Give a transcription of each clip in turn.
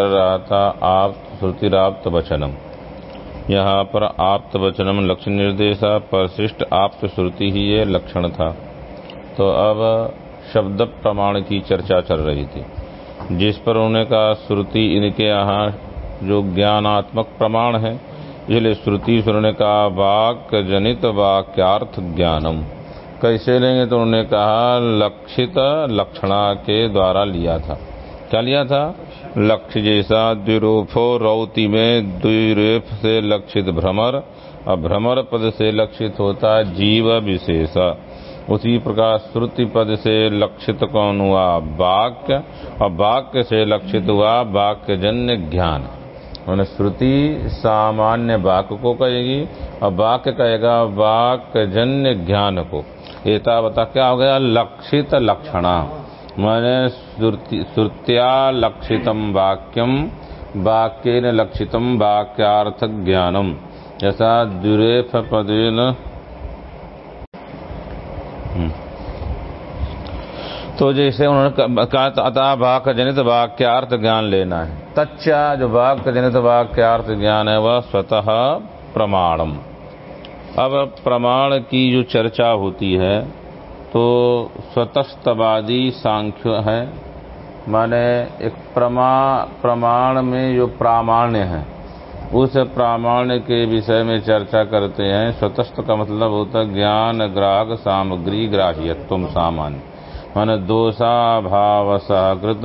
कर रहा था आप श्रुतिराप्त वचनम। यहाँ पर आप्त वचनम लक्ष्य निर्देशा परशिष्ट आप्त श्रुति ही ये लक्षण था। तो अब शब्द प्रमाण की चर्चा चल रही थी। जिस पर उन्होंने कहा, श्रुति इनके यहाँ जो ज्ञानात्मक प्रमाण है, इसलिए श्रुति से उन्होंने कहा, वाक्य जनित वाक्यार्थ ज्ञानम। कैसे लेंगे? तो उन्होंने कहा, लक्षित लक्षणा के द्वारा लिया था। क्या लिया था? लक्ष्य जैसा द्विरूपो रौति में द्विरूप से लक्षित भ्रमर और भ्रमर पद से लक्षित होता जीव विशेष। उसी प्रकार श्रुति पद से लक्षित कौन हुआ? वाक्य। और वाक्य से लक्षित हुआ वाक्य जन्य ज्ञान। मैंने श्रुति सामान्य वाक्य को कहेगी और वाक्य कहेगा वाक्य जन्य ज्ञान को। एता बता क्या हो गया? लक्षित लक्षणा। मैंने श्रुत्या लक्षितम वाक्यम वाक्यन लक्षितम वाक्यार्थ ज्ञानम जैसा दुरेफ पदेन तो जैसे उन्होंने कहा अतः वाक्य जनित वाक्यार्थ ज्ञान लेना है। तच्चा जो वाक्य जनित वाक्यार्थ ज्ञान है, वह स्वतः प्रमाणम। अब प्रमाण की जो चर्चा होती है तो स्वतस्तवादी सांख्य है। माने एक प्रमा प्रमाण में जो प्रामाण्य है उस प्रामाण्य के विषय में चर्चा करते हैं। स्वतस्थ का मतलब होता है ज्ञान ग्राहक सामग्री ग्राह्यत्व सामान्य। माने दोषा भाव सहकृत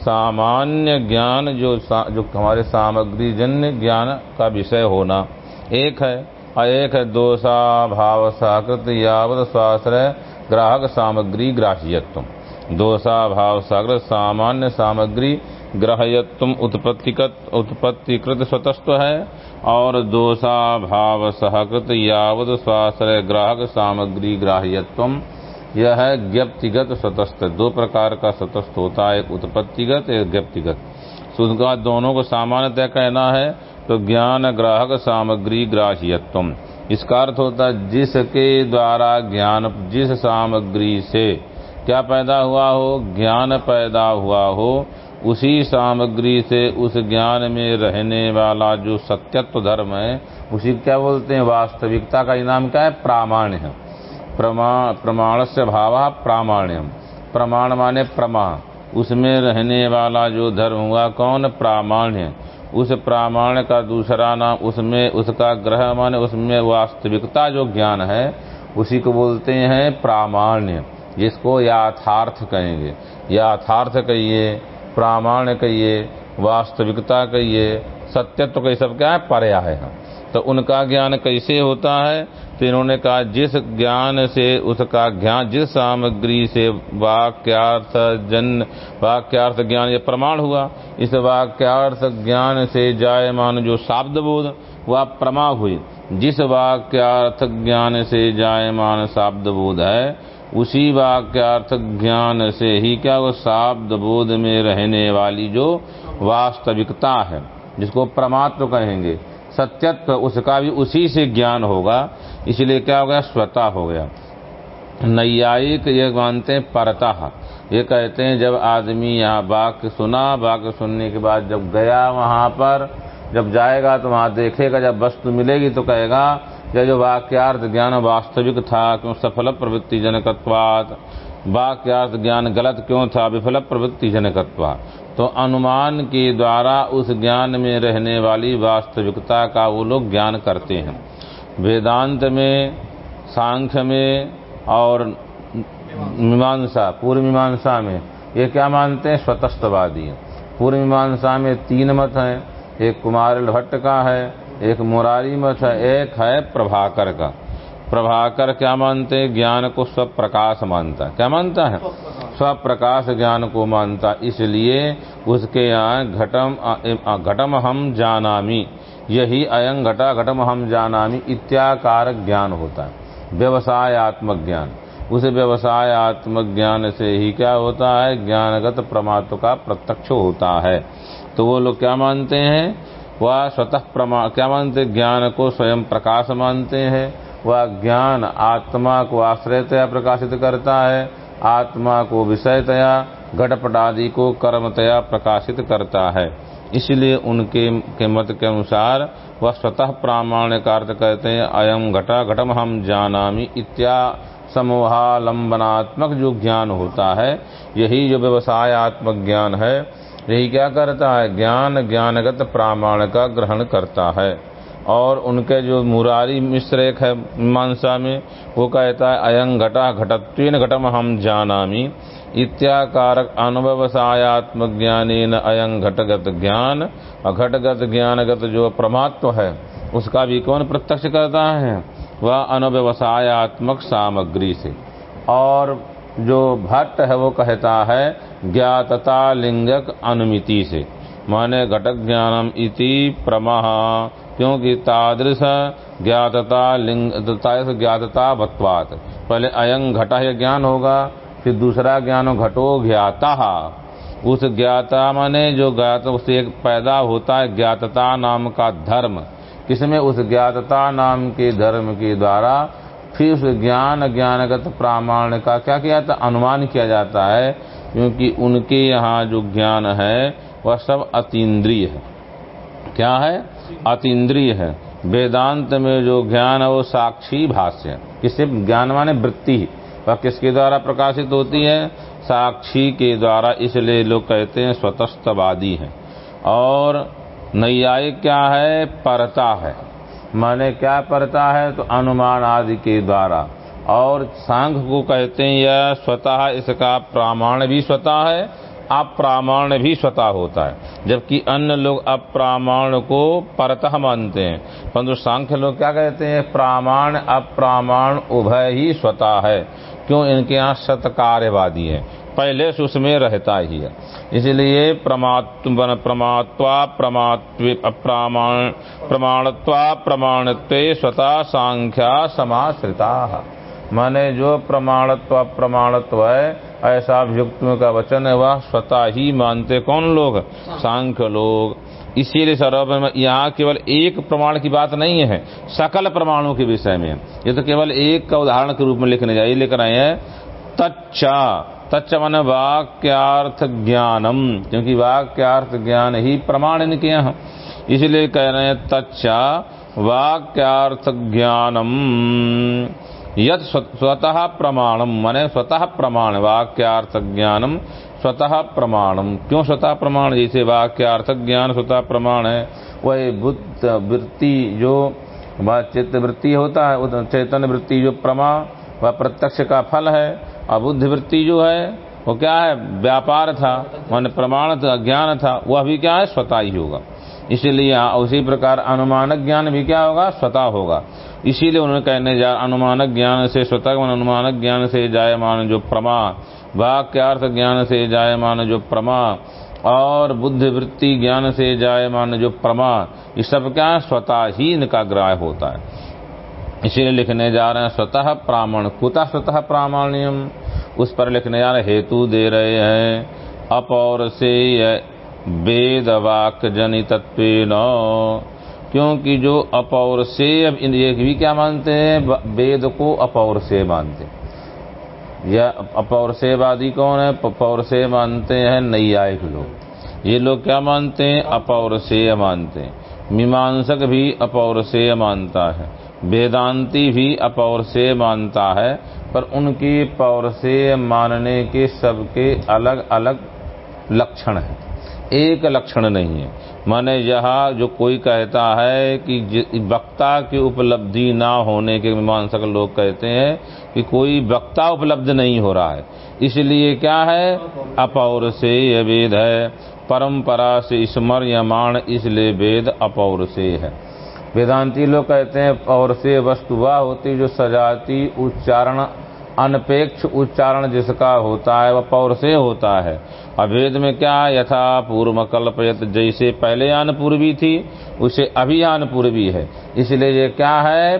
सामान्य ज्ञान जो सा, जो हमारे सामग्री जन्य ज्ञान का विषय होना एक है और एक है दोषा भाव सहकृत यावत स्वाश्रय। ग्राहक सामग्री ग्राह्यत्व दोषा भाव सागर सामान्य सामग्री ग्राह्यत्व उत्पत्तिकृत उत्पत्तिकृत स्वतस्व है, और दोषा भाव सहकृत यावत स्वाश्रय ग्राहक सामग्री ग्राह्यत्व यह है ज्ञप्तिगत स्वतस्थ दो प्रकार का स्वतस्थ होता है, एक उत्पत्तिगत, एक ज्ञप्तिगत सुनका दोनों को सामान्यतः कहना है तो ज्ञान ग्राहक सामग्री ग्राह्यत्व इसका अर्थ होता जिसके द्वारा ज्ञान, जिस सामग्री से क्या पैदा हुआ हो, ज्ञान पैदा हुआ हो, उसी सामग्री से उस ज्ञान में रहने वाला जो सत्यत्व धर्म है, उसी क्या बोलते हैं, वास्तविकता का इनाम क्या है, प्रामाण्य। है प्रमाण से भाव प्रामाण्यम। प्रमाण माने प्रमा। उसमें रहने वाला जो धर्म हुआ, कौन? प्रामाण्य। उस प्रामाण्य का दूसरा नाम, उसमें उसका ग्रह माने, उसमें वास्तविकता जो ज्ञान है, उसी को बोलते हैं प्रामाण्य। जिसको याथार्थ कहेंगे। याथार्थ कहिए, प्रामाण्य कहिए, वास्तविकता कहिए, सत्यत्व कही सब क्या है? पर्याय है। तो उनका ज्ञान कैसे होता है? तो इन्होंने कहा, जिस ज्ञान से, उसका ज्ञान, जिस सामग्री से वाक्यार्थ जन, वाक्यार्थ ज्ञान ये प्रमाण हुआ, इस वाक्यार्थ ज्ञान से जायमान जो शाब्द बोध वह प्रमा हुई जिस वाक्यार्थ ज्ञान से जायमान शाब्द बोध है, उसी वाक्यार्थ ज्ञान से ही क्या वो शाब्द बोध में रहने वाली जो वास्तविकता है, जिसको प्रमात्व कहेंगे। सत्यत्व उसका भी उसी से ज्ञान होगा, इसलिए क्या हो गया? स्वतः हो गया। नैयायिक ये मानते हैं परता। ये कहते हैं, जब आदमी यहाँ वाक्य सुना, वाक्य सुनने के बाद जब गया वहाँ पर, जब जाएगा तो वहाँ देखेगा, जब वस्तु मिलेगी तो कहेगा, यह जो वाक्यार्थ ज्ञान वास्तविक था, क्यों सफल प्रवृत्ति जनकत्वात वाक्यार्थ ज्ञान गलत क्यों था? विफल प्रवृत्ति जनकत्वा तो अनुमान के द्वारा उस ज्ञान में रहने वाली वास्तविकता का वो लोग ज्ञान करते हैं। वेदांत में, सांख्य में और मीमांसा, पूर्व मीमांसा में, ये क्या मानते हैं? स्वतस्तवादी पूर्व मीमांसा में तीन मत हैं। एक कुमार भट्ट का है, एक मुरारी मत है, एक है प्रभाकर का। प्रभाकर क्या मानते ज्ञान को स्वप्रकाश मानता क्या मानता है? स्वप्रकाश ज्ञान को मानता इसलिए उसके यहाँ घटम घटम हम जानामी। यही अयं घटा घटम हम जानामी। इत्याकार ज्ञान होता है। व्यवसायत्मक ज्ञान। उस व्यवसायत्मक ज्ञान से ही क्या होता है? ज्ञानगत प्रमात्व का प्रत्यक्ष होता है। तो वो लोग क्या मानते हैं? वह स्वतः प्रमा, क्या मानते ज्ञान को स्वयं प्रकाश मानते हैं। वह ज्ञान आत्मा को आश्रयतया प्रकाशित करता है, आत्मा को विषयतया घटपट आदि को कर्मतया प्रकाशित करता है। इसलिए उनके के मत के अनुसार वह स्वतः प्रामाण्य कार्य कहते हैं अयम घटा घटम हम जानामी इत्या समूहालंबनात्मक जो ज्ञान होता है, यही जो व्यवसाय व्यवसायत्मक ज्ञान है, यही क्या करता है? ज्ञान ज्ञानगत प्रामाण का ग्रहण करता है। और उनके जो मुरारी मिश्र एक है मीमांसा में, वो कहता है, अयं घटा घटत्वेन घटम हम जानामी। इत्याकारक अनुव्यवसायत्मक ज्ञान अयं घटगत ज्ञान और घटगत ज्ञानगत जो प्रमात्व है, उसका भी कौन प्रत्यक्ष करता है? वह अनुव्यवसायत्मक सामग्री से। और जो भट्ट है, वो कहता है ज्ञातता लिंगक अनुमिति से। माने घटक ज्ञानम इति प्रमह। क्योंकि तादृश ज्ञातता लिंग ज्ञातता भत्वात पहले अयं घटा यह ज्ञान होगा, फिर दूसरा ज्ञान घटो ज्ञाता। उस ज्ञाता माने जो ज्ञात, उससे एक पैदा होता है ज्ञातता नाम का धर्म। किसमें? उस ज्ञातता नाम के धर्म के द्वारा फिर उस ज्ञान, ज्ञानगत प्रामाण्य का क्या किया जाता अनुमान किया जाता है, क्योंकि उनके यहाँ जो ज्ञान है, वह सब अतीन्द्रिय है। क्या है? अतीन्द्रिय है। वेदांत में जो ज्ञान है, वो साक्षी भाष्य है। किससे ज्ञान माने वृत्ति वह किसके द्वारा प्रकाशित होती है? साक्षी के द्वारा, इसलिए लोग कहते हैं स्वतस्तवादी है। और नैयायिक क्या है? परता है। माने क्या परता है? तो अनुमान आदि के द्वारा। और सांघ को कहते हैं, यह स्वतः, इसका प्रामाण्य भी स्वतः है अप्रामाण्य भी स्वतः होता है, जबकि अन्य लोग अप्रामाण्य को परतः मानते हैं। परंतु सांख्य लोग क्या कहते हैं? प्रामाण अप्रामाण उभय ही स्वतः है। क्यों? इनके यहाँ सतकार्यवादी है। पहले से उसमें रहता ही है। इसलिए प्रमात्वा, प्रमात्व अप्रामाण प्रमाणत्वा, प्रमाणत्व, स्वतः सांख्या समाश्रिता। माने जो प्रमाणत्व प्रमाणत्व है, ऐसा अभियुक्तों का वचन है, वह स्वतः ही मानते कौन लोग? सांख्य लोग। इसीलिए सर्व यहाँ केवल एक प्रमाण की बात नहीं है, सकल प्रमाणों के विषय में। ये तो केवल एक का उदाहरण के रूप में लिखने जाइए लेकर आए हैं, तच्चा। तच्च मन वाक्यार्थ ज्ञानम, क्योंकि वाक्यार्थ ज्ञान ही प्रमाण इनके यहाँ। इसलिए कह रहे हैं तच्चा, वाक्यार्थ ज्ञानम। यद स्वतः प्रमाणम, माने स्वतः प्रमाण वाक्यार्थ ज्ञानम स्वतः प्रमाणम। क्यों स्वतः प्रमाण? जैसे वाक्यार्थ ज्ञान स्वतः प्रमाण है। वही बुद्ध वृत्ति जो चित्त वृत्ति होता है चैतन्य वृत्ति जो प्रमा, वह प्रत्यक्ष का फल है। और बुद्धि वृत्ति जो है, वो क्या है? व्यापार था, मान प्रमाण था, ज्ञान था, वह भी क्या है? स्वतः ही होगा। इसीलिए उसी प्रकार अनुमानक ज्ञान भी क्या होगा? स्वतः होगा। इसीलिए उन्होंने कहने, जा अनुमानक ज्ञान से स्वतः अनुमानक ज्ञान से जायमान जो प्रमा वाक्यार्थ ज्ञान से जायमान जो प्रमा और बुद्धि वृत्ति ज्ञान से जायमान जो प्रमा, ये सब क्या? स्वतः ही इनका ग्राह होता है। इसीलिए लिखने जा रहे हैं, स्वतः प्रामाण, कुतः स्वतः प्रामाण्यम? उस पर लिखने जा रहे हेतु दे रहे हैं, अपौर से वेद वाक जनितत्व क्योंकि जो अपौर से अब ये भी क्या मानते हैं? वेद को अपौर से मानते हैं। यह अपौर सेवादी कौन है? अपौर से मानते हैं नैयायिक लोग। ये लोग क्या मानते हैं? अपौर से मानते हैं। मीमांसक भी अपौर से मानता है। वेदांती भी अपौर से मानता है। पर उनकी पौर से मानने के सबके अलग अलग लक्षण हैं। एक लक्षण नहीं है। माने यहाँ जो कोई कहता है कि वक्ता की उपलब्धि ना होने के मीमांसक लोग कहते हैं कि कोई वक्ता उपलब्ध नहीं हो रहा है। इसलिए क्या है? अपौर से यह वेद है। परंपरा से स्मर यमाण इसलिए वेद अपौर से है। वेदांती लोग कहते हैं, और से वस्तु वह होती जो सजाती उच्चारण अनपेक्ष उच्चारण जिसका होता है, वह पौर से होता है। अभेद में क्या यथा पूर्व कल्पयत जैसे पहले आन पूर्वी थी, उसे अभी आन पूर्वी है। इसलिए ये क्या है?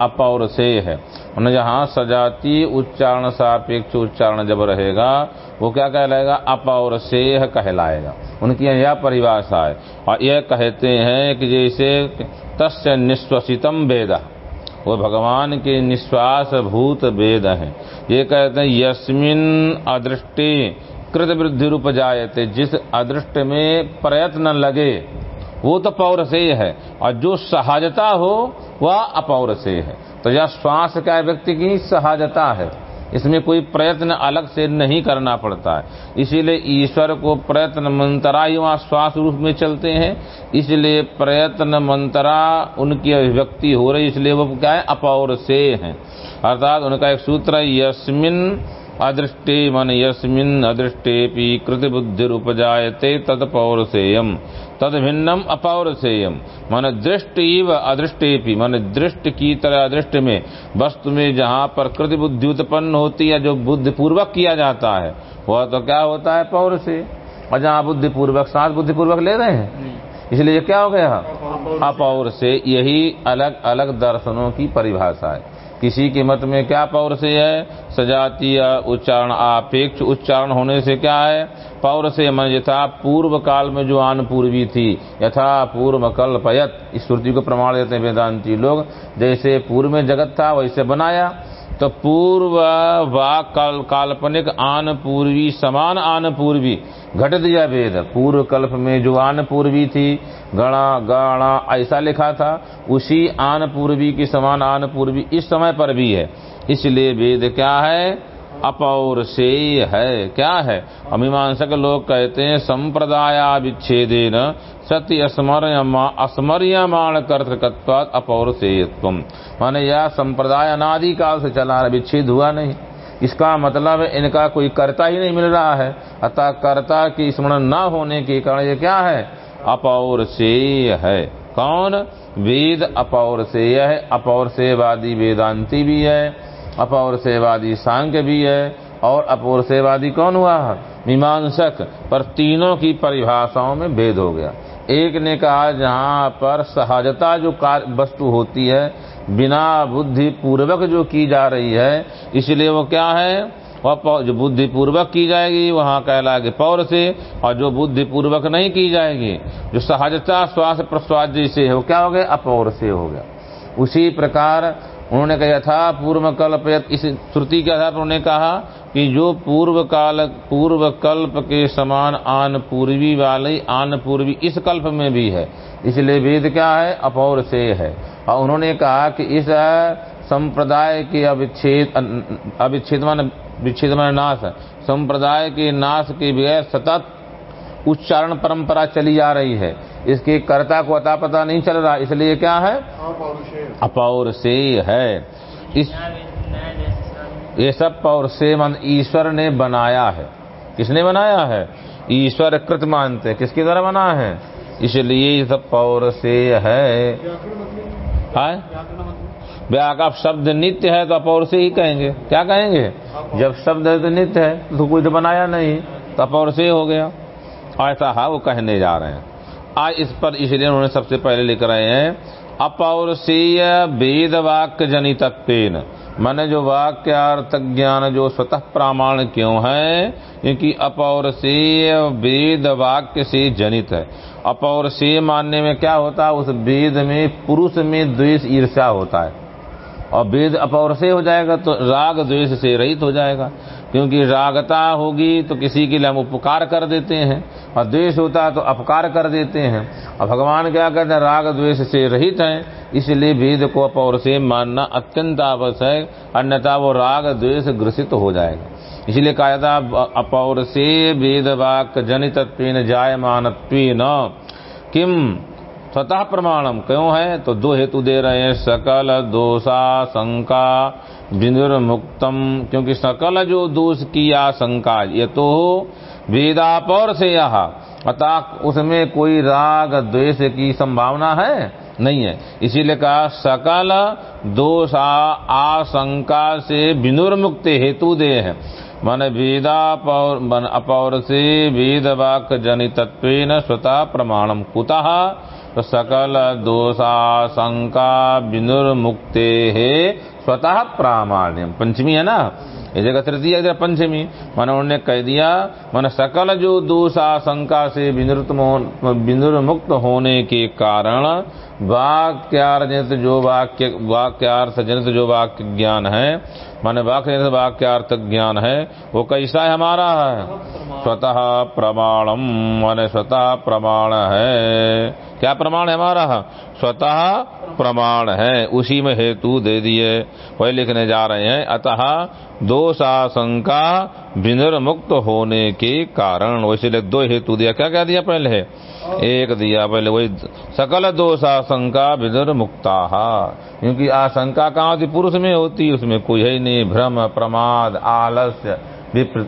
अपौर से है। जहाँ सजाती उच्चारण, सापेक्ष उच्चारण जब रहेगा, वो क्या कहलाएगा? अपौर से कहलाएगा। उनकी यह परिभाषा है। और यह कहते हैं कि जैसे तस्य निश्वसितम वेद। वो भगवान के निश्वास भूत वेद हैं। ये कहते हैं, यस्मिन अदृष्टि कृत वृद्धि रूप जायते, जिस अदृष्ट में प्रयत्न लगे, वो तो पौर से है, और जो सहजता हो, वह अपौर से है। तो यह श्वास का व्यक्ति की सहजता है। इसमें कोई प्रयत्न अलग से नहीं करना पड़ता है। इसीलिए ईश्वर को प्रयत्न मंत्रा ही वहाँ श्वास रूप में चलते हैं। इसलिए प्रयत्न मंत्रा उनकी अभिव्यक्ति हो रही इसलिए वो क्या है? अपौर से है। अर्थात उनका एक सूत्र है, यस्मिन अदृष्टे मन, यस्मिन अदृष्टे कृति बुद्धि उपजायते तत्पौरसेयम। तद भिन्नम अपौरसेयम मन दृष्ट इव अदृष्टे मन दृष्ट की तरह अदृष्ट में। वस्तु में जहाँ पर कृति बुद्धि उत्पन्न होती है जो बुद्धि पूर्वक किया जाता है वह तो क्या होता है पौर से और जहाँ बुद्धि पूर्वक सांस बुद्धि पूर्वक ले रहे हैं? इसलिए क्या हो गया? अपौर से यही अलग अलग दर्शनों की परिभाषा है। किसी के मत में क्या पौर से है? सजातीय उच्चारण आपेक्ष उच्चारण होने से क्या है? पौर से मन यथा पूर्व काल में जो आन पूर्वी थी, यथा पूर्व कल्पयत। इस श्रुति को प्रमाण देते हैं वेदांती लोग। जैसे पूर्व में जगत था, वैसे बनाया। तो पूर्व वा काल, काल्पनिक आन पूर्वी समान आन पूर्वी घट दिया वेद। पूर्व कल्प में जो आन पूर्वी थी गणा गणा ऐसा लिखा था उसी आन पूर्वी की समान आन पूर्वी इस समय पर भी है। इसलिए वेद क्या है? अपौर से है। क्या है? अमीमांसक लोग कहते हैं संप्रदाय विच्छेदेन सत्य अस्मर्यमाण कर्तकत्वात अपौर से माने यह संप्रदाय अनादि काल से चला विच्छेद हुआ नहीं। इसका मतलब इनका कोई कर्ता ही नहीं मिल रहा है। अतः कर्ता की स्मरण न होने के कारण ये क्या है? अपौर से है। कौन? वेद अपौर से है। अपौर सेवादी वेदांती भी है। अपौर सेवादी सांख्य भी है। और अपौर सेवादी कौन हुआ? मीमांसक। पर तीनों की परिभाषाओं में भेद हो गया। एक ने कहा, जहाँ पर सहजता जो वस्तु होती है, बिना बुद्धि पूर्वक जो की जा रही है, इसलिए वो क्या है? वह जो बुद्धि पूर्वक की जाएगी, वहाँ कहलाएगी पौर से, और जो बुद्धि पूर्वक नहीं की जाएगी, जो सहजता श्वास प्रश्वास जैसे है, वो क्या हो गया? अपौर से हो गया। उसी प्रकार उन्होंने कहा था पूर्व कल्प इस श्रुति के आधार पर उन्होंने कहा कि जो पूर्व काल पूर्व कल्प के समान आन पूर्वी वाले, आन पूर्वी इस कल्प में भी है। इसलिए वेद क्या है? अपौर से है। और उन्होंने कहा कि इस संप्रदाय के अविच्छेद अविच्छेद विच्छेद मान नाश संप्रदाय के नाश के बगैर सतत उच्चारण परंपरा चली जा रही है। इसके कर्ता को अता पता नहीं चल रहा, इसलिए क्या है? अपौर से है। इस ये सब पौर से मन ईश्वर ने बनाया है। किसने बनाया है? ईश्वर कृत मानते। किसके द्वारा बना है? इसलिए ये सब पौर से है। व्याकप शब्द नित्य है तो अपौर से ही कहेंगे। क्या कहेंगे? जब शब्द है तो नित्य है तो कोई तो बनाया नहीं। तो अपौर से हो गया। ऐसा है, वो कहने जा रहे हैं। आज इस पर इसलिए उन्होंने सबसे पहले लिख रहे हैं अपौरसीय वेद वाक्य जनित मैंने जो वाक्य अर्थ ज्ञान जो स्वतः प्रमाण क्यों है? क्योंकि अपौरसीय वेद वाक्य से जनित है। अपौरसीय मानने में क्या होता है? उस वेद में पुरुष में द्वेष ईर्ष्या होता है। और वेद अपौर से हो जाएगा तो राग द्वेष से रहित हो जाएगा। क्योंकि रागता होगी तो किसी के लिए हम उपकार कर देते हैं और द्वेष होता है तो अपकार कर देते हैं। और भगवान क्या कहते हैं? राग द्वेष से रहित हैं, इसलिए वेद को अपौर से मानना अत्यंत आवश्यक अन्यथा वो राग द्वेष ग्रसित हो जाएगा। इसलिए कहा था अपौर से वेद वाक जनित जायमान किम स्वतः प्रमाणम क्यों है? तो दो हेतु दे रहे हैं, सकल, दोषा, शंका। मुक्तम, क्योंकि सकल जो दोष की आशंका ये तो वेदापौर से यह, अतः उसमें कोई राग द्वेष की संभावना है? नहीं है। इसीलिए कहा, सकल दोष आशंका से विनुर्मुक्त हेतु दे है। मन वेदा मन अपौर से वेद वाक जनितत्व स्वतः प्रमाणम कुतः तो सकल दोषाशंका विनुर्मुक्ते है। स्वतः प्रामाण्यम पंचमी है ना? इस जगह तृतीय इधर पंचमी। मैंने उन्होंने कह दिया, मन सकल जो दोष आशंका से विनुर्मुक्त होने के कारण वाक्यार्थ जो वाक्य, वाक्यार्थ जनित जो वाक्य ज्ञान है, माने वाक्य जनित वाक्यार्थ ज्ञान है, वो कैसा है हमारा है। स्वतः प्रमाणम, माने स्वतः प्रमाण है। क्या प्रमाण है हमारा? स्वतः प्रमाण है, उसी में हेतु दे दिए। वही लिखने जा रहे हैं, अतः दोषाशंका विनिर्मुक्त होने के कारण, वैसे दो हेतु दिया। क्या क्या दिया पहले? एक दिया पहले, वही सकल दोष आशंका विदुर मुक्ता क्योंकि आशंका कहाँ होती? पुरुष में होती, उसमें कोई है ही नहीं। भ्रम, प्रमाद, आलस्य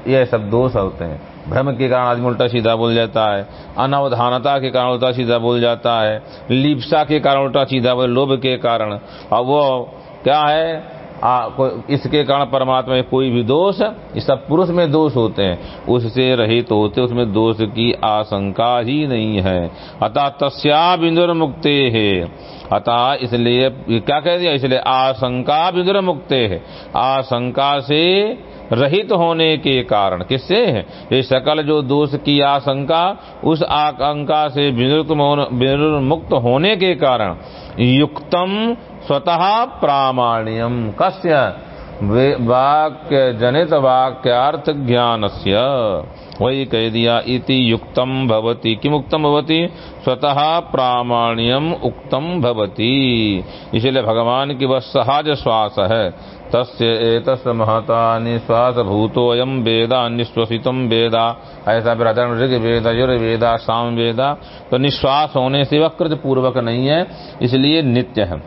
ये सब दोष होते हैं। भ्रम के कारण आदमी उल्टा सीधा बोल जाता है। अनावधानता के कारण उल्टा सीधा बोल जाता है। लिप्सा के कारण उल्टा सीधा बोल, लोभ के कारण। और वो क्या है? आ, इसके कारण परमात्मा में कोई भी दोष इस सब पुरुष में दोष होते हैं। उससे रहित तो होते उसमें दोष की आशंका ही नहीं है। अतः तस्या बिंदुर मुक्ते है। अतः इसलिए क्या कह दिया? इसलिए आशंका बिंदुर मुक्ते है। आशंका से रहित होने के कारण किससे है? ये सकल जो दोष की आशंका उस आशंका से मुक्त होने के कारण। युक्तम स्वतः प्रामाण्यम कस्य? वाक्य जनित वाक्यार्थ ज्ञान से वही कह दिया इति युक्तम भवति। किम उत्तम भवति? स्वतः प्रामाण्यम उक्तम भवति। इसलिए भगवान की वह सहज श्वास है। तस्य एतस् महता निश्वास भूतोयम वेदा निश्वसितम वेदा। ऐसा प्रधान ऋग वेद युर्वेदा साम वेदा तो निश्वास होने से वह कृत पूर्वक नहीं है, इसलिए नित्य है।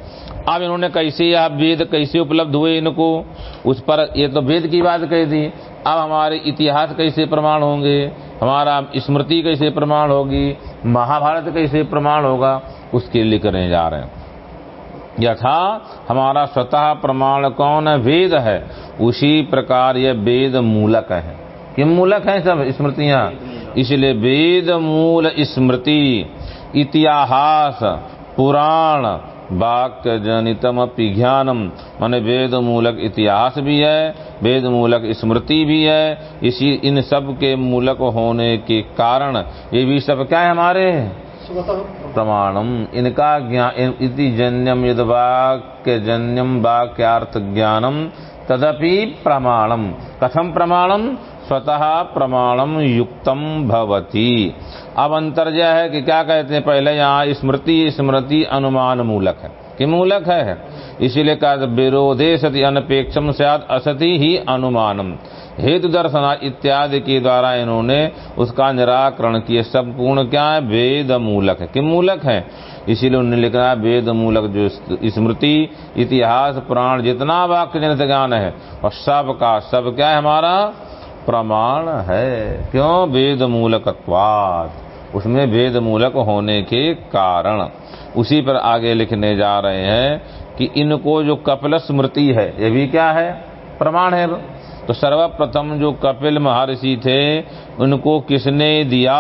अब इन्होंने कैसे आप वेद कैसे उपलब्ध हुए इनको? उस पर ये तो वेद की बात कह दी अब हमारे इतिहास कैसे प्रमाण होंगे? हमारा स्मृति कैसे प्रमाण होगी? महाभारत कैसे प्रमाण होगा? उसके लिए करने जा रहे हैं। यथा हमारा स्वतः प्रमाण कौन है? वेद है। उसी प्रकार यह वेद मूलक है। किम मूलक है सब स्मृतियाँ। इसलिए वेद मूल स्मृति, इतिहास, पुराण वाक्य जनितम ज्ञानम। माने वेद मूलक इतिहास भी है वेद मूलक स्मृति भी है। इसी, इन सब के मूलक होने के कारण ये भी सब क्या है हमारे? प्रमाणम। इनका ज्ञान इति जन्यम यद वाक्य जन्यम वाक्यार्थ ज्ञानम तदपि प्रमाणम। कथम प्रमाणम? स्वतः प्रमाणम युक्तम भवती। अब अंतर्जय है कि क्या कहते हैं, पहले यहाँ स्मृति स्मृति अनुमान मूलक है। कि मूलक है? इसीलिए कहा विरोधे सति अनपेक्षम सद असति ही अनुमानम। हेतु दर्शना इत्यादि के द्वारा इन्होंने उसका निराकरण किए संपूर्ण क्या है? वेद मूलक है। कि मूलक है? इसीलिए उन्होंने लिखा है, वेद मूलक जो स्मृति, इतिहास, पुराण, जितना वाक्य जनित ज्ञान है और सब का सब क्या है हमारा? प्रमाण है। क्यों? वेद मूलकत्वाद उसमें वेद मूलक होने के कारण। उसी पर आगे लिखने जा रहे हैं कि इनको जो कपिल स्मृति है, ये भी क्या है? प्रमाण है। तो सर्वप्रथम जो कपिल महर्षि थे, उनको किसने दिया?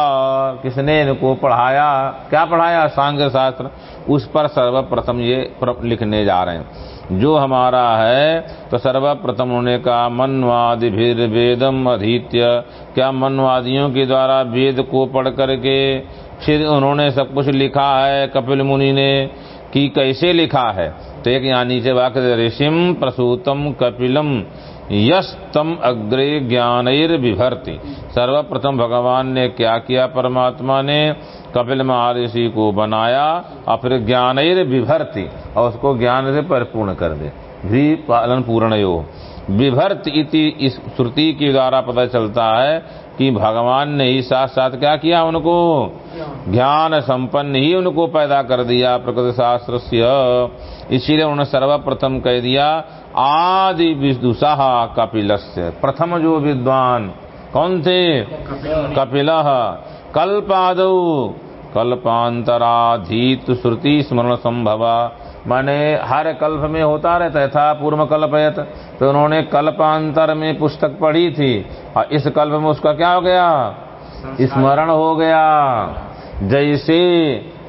किसने इनको पढ़ाया? क्या पढ़ाया? सांग शास्त्र उस पर सर्वप्रथम ये लिखने जा रहे हैं। जो हमारा है तो सर्वप्रथम उन्होंने कहा, मनवादि फिर वेदम अधीत्य। क्या मनवादियों के द्वारा वेद को पढ़ करके फिर उन्होंने सब कुछ लिखा है? कपिल मुनि ने, कि कैसे लिखा है? तो एक यानी से वाक्य ऋषिम प्रसूतम कपिलम। यश तम अग्रे ज्ञान विभर्ति सर्वप्रथम भगवान ने क्या किया? परमात्मा ने कपिल महर्षि को बनाया और फिर ज्ञान विभर्ति और उसको ज्ञान से परिपूर्ण कर दे। भी पालन पूर्ण यो विभर्त इति इस श्रुति के द्वारा पता चलता है कि भगवान ने ही साथ साथ क्या किया उनको? ज्ञान संपन्न ही उनको पैदा कर दिया, प्रकृति शास्त्र इसीलिए उन्होंने सर्वप्रथम कह दिया, आदि विदुषा कपिल प्रथम जो विद्वान, कौन थे? कपिल। कल्पाद, कल्पांतराधीत श्रुति स्मरण संभवा। माने हर कल्प में होता रहता था पूर्व कल्प तो उन्होंने कल्पांतर में पुस्तक पढ़ी थी। और इस कल्प में उसका क्या हो गया? स्मरण हो गया। जैसे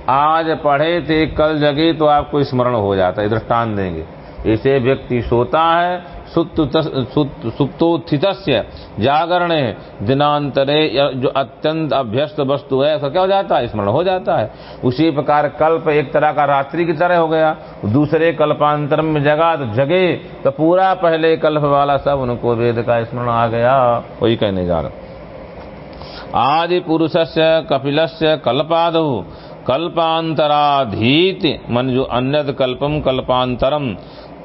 आज पढ़े थे कल जगे तो आपको स्मरण हो जाता है दृष्टान देंगे। इसे व्यक्ति सोता है सुप्तोत्थित जागरणे दिनांतरे जो अत्यंत अभ्यस्त वस्तु है, ऐसा क्या हो जाता है? स्मरण हो जाता है। उसी प्रकार कल्प एक तरह का रात्रि की तरह हो गया। दूसरे कल्पांतर में जगा तो जगे तो पूरा पहले कल्प वाला सब उनको वेद का स्मरण आ गया। वही कहने जा रहा। आदि पुरुष से कपिल से कल्पाद, कल्पांतराधीत, मन जो अन्यत कल्पम कल्पांतरम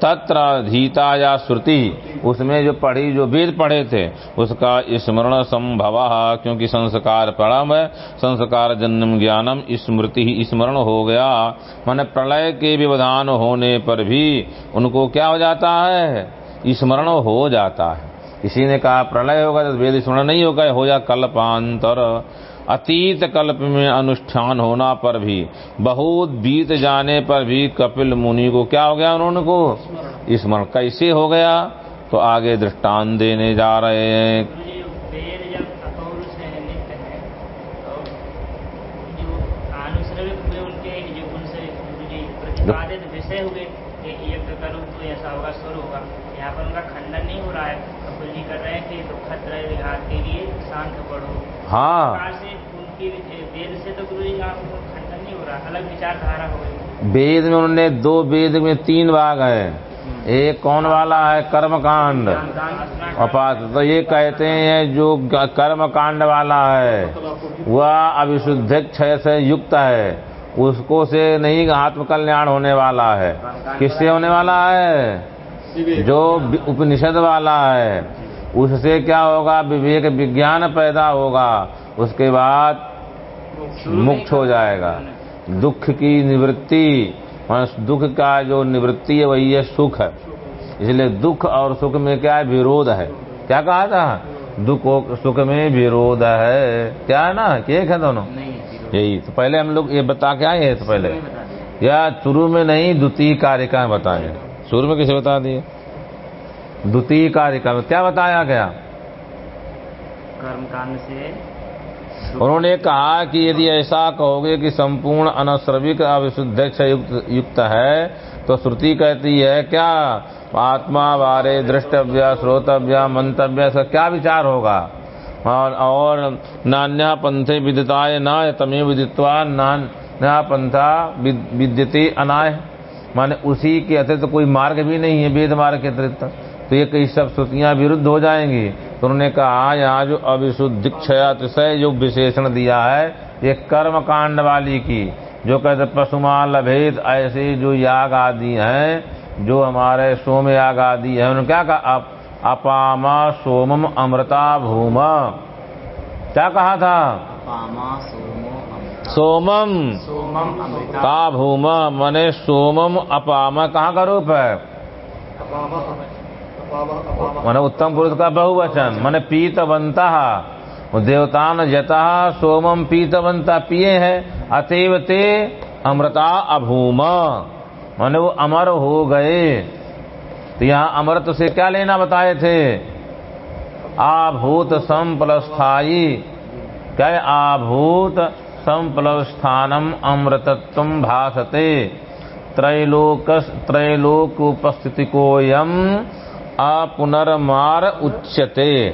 तत्र या श्रुति। उसमें जो पढ़ी, जो वेद पढ़े थे, उसका स्मरण संभव, क्योंकि संस्कार परम है, संस्कार जन्म ज्ञानम, स्मृति ही स्मरण हो गया। मन प्रलय के व्यवधान होने पर भी उनको क्या हो जाता है? स्मरण हो जाता है। किसी ने कहा, प्रलय होगा तो वेद स्मरण नहीं होगा, हो जा कल्पांतर। अतीत कल्प में अनुष्ठान होना पर भी, बहुत बीत जाने पर भी कपिल मुनि को क्या हो गया उन्होंने को? स्मरण। कैसे हो गया? तो आगे दृष्टान देने जा रहे हैं। तो खंडन नहीं हो रहा है। कपिल जी कर रहे हैं कि दुख विहार के लिए हाँ। वेद तो वेद में उन्होंने दो वेद में तीन भाग है। एक कौन वाला है? कर्म कांड अपात तो ये कहते हैं जो कर्म कांड वाला है वह अभिशुद्ध क्षय से युक्त है। उसको से नहीं आत्म कल्याण होने वाला है। किससे होने वाला है? जो उपनिषद वाला है। उससे क्या होगा? विवेक विज्ञान पैदा होगा। उसके बाद मुक्त हो जाएगा। दुख की निवृत्ति दुख का जो निवृत्ति है वही है सुख है। इसलिए दुख और सुख में क्या है? विरोध है। क्या कहा था? दुख सुख में विरोध है। क्या है ना? एक है दोनों। यही। तो पहले हम लोग ये बता के आए हैं तो पहले। या शुरू में नहीं द्वितीय कार्य का बताए? शुरू में किसे बता दिए? द्वितीय कारिका में क्या बताया गया? कर्म कांड से उन्होंने कहा कि यदि ऐसा कहोगे कि संपूर्ण अनश्रविक अविशुद्ध युक्त, युक्त है तो श्रुति कहती है क्या आत्मा बारे दृष्टव्य श्रोतव्य मंतव्य से क्या विचार होगा? और, और नान्या पंथे विदिताय न तमे विदित्वा नान्या पंथा विद्यते अनाय। माने उसी के अतिरिक्त तो कोई मार्ग भी नहीं है वेद मार्ग के अतिरिक्त। तो ये कई सब श्रुतियाँ विरुद्ध हो जाएँगी। तो उन्होंने कहा यहाँ जो अविशुद्ध क्षयातिशय जो विशेषण दिया है ये कर्म कांड वाली की जो कहते पशुमा लभेद ऐसे जो याग आदि हैं जो हमारे सोम याग आदि है उन्होंने क्या कहा अप, अपामा सोमम अमृता भूम। क्या कहा था? सोमम। सोमम का भूम मने सोमम अपामा। कहाँ का रूप है? मन उत्तम पुरुष का बहुवचन, मन पीतवंता देवतान जता सोमम पीतवंता पिए है, अतएव ते अमृता अभूम। मन वो अमर हो गए। तो यहाँ अमृत से क्या लेना बताए थे? आभूत संपलस्थाई क्या आभूत संपलस्थानम अमृतत्व भाषते त्रैलोक त्रैलोक उपस्थिति को यम पुनर्मार उच्चते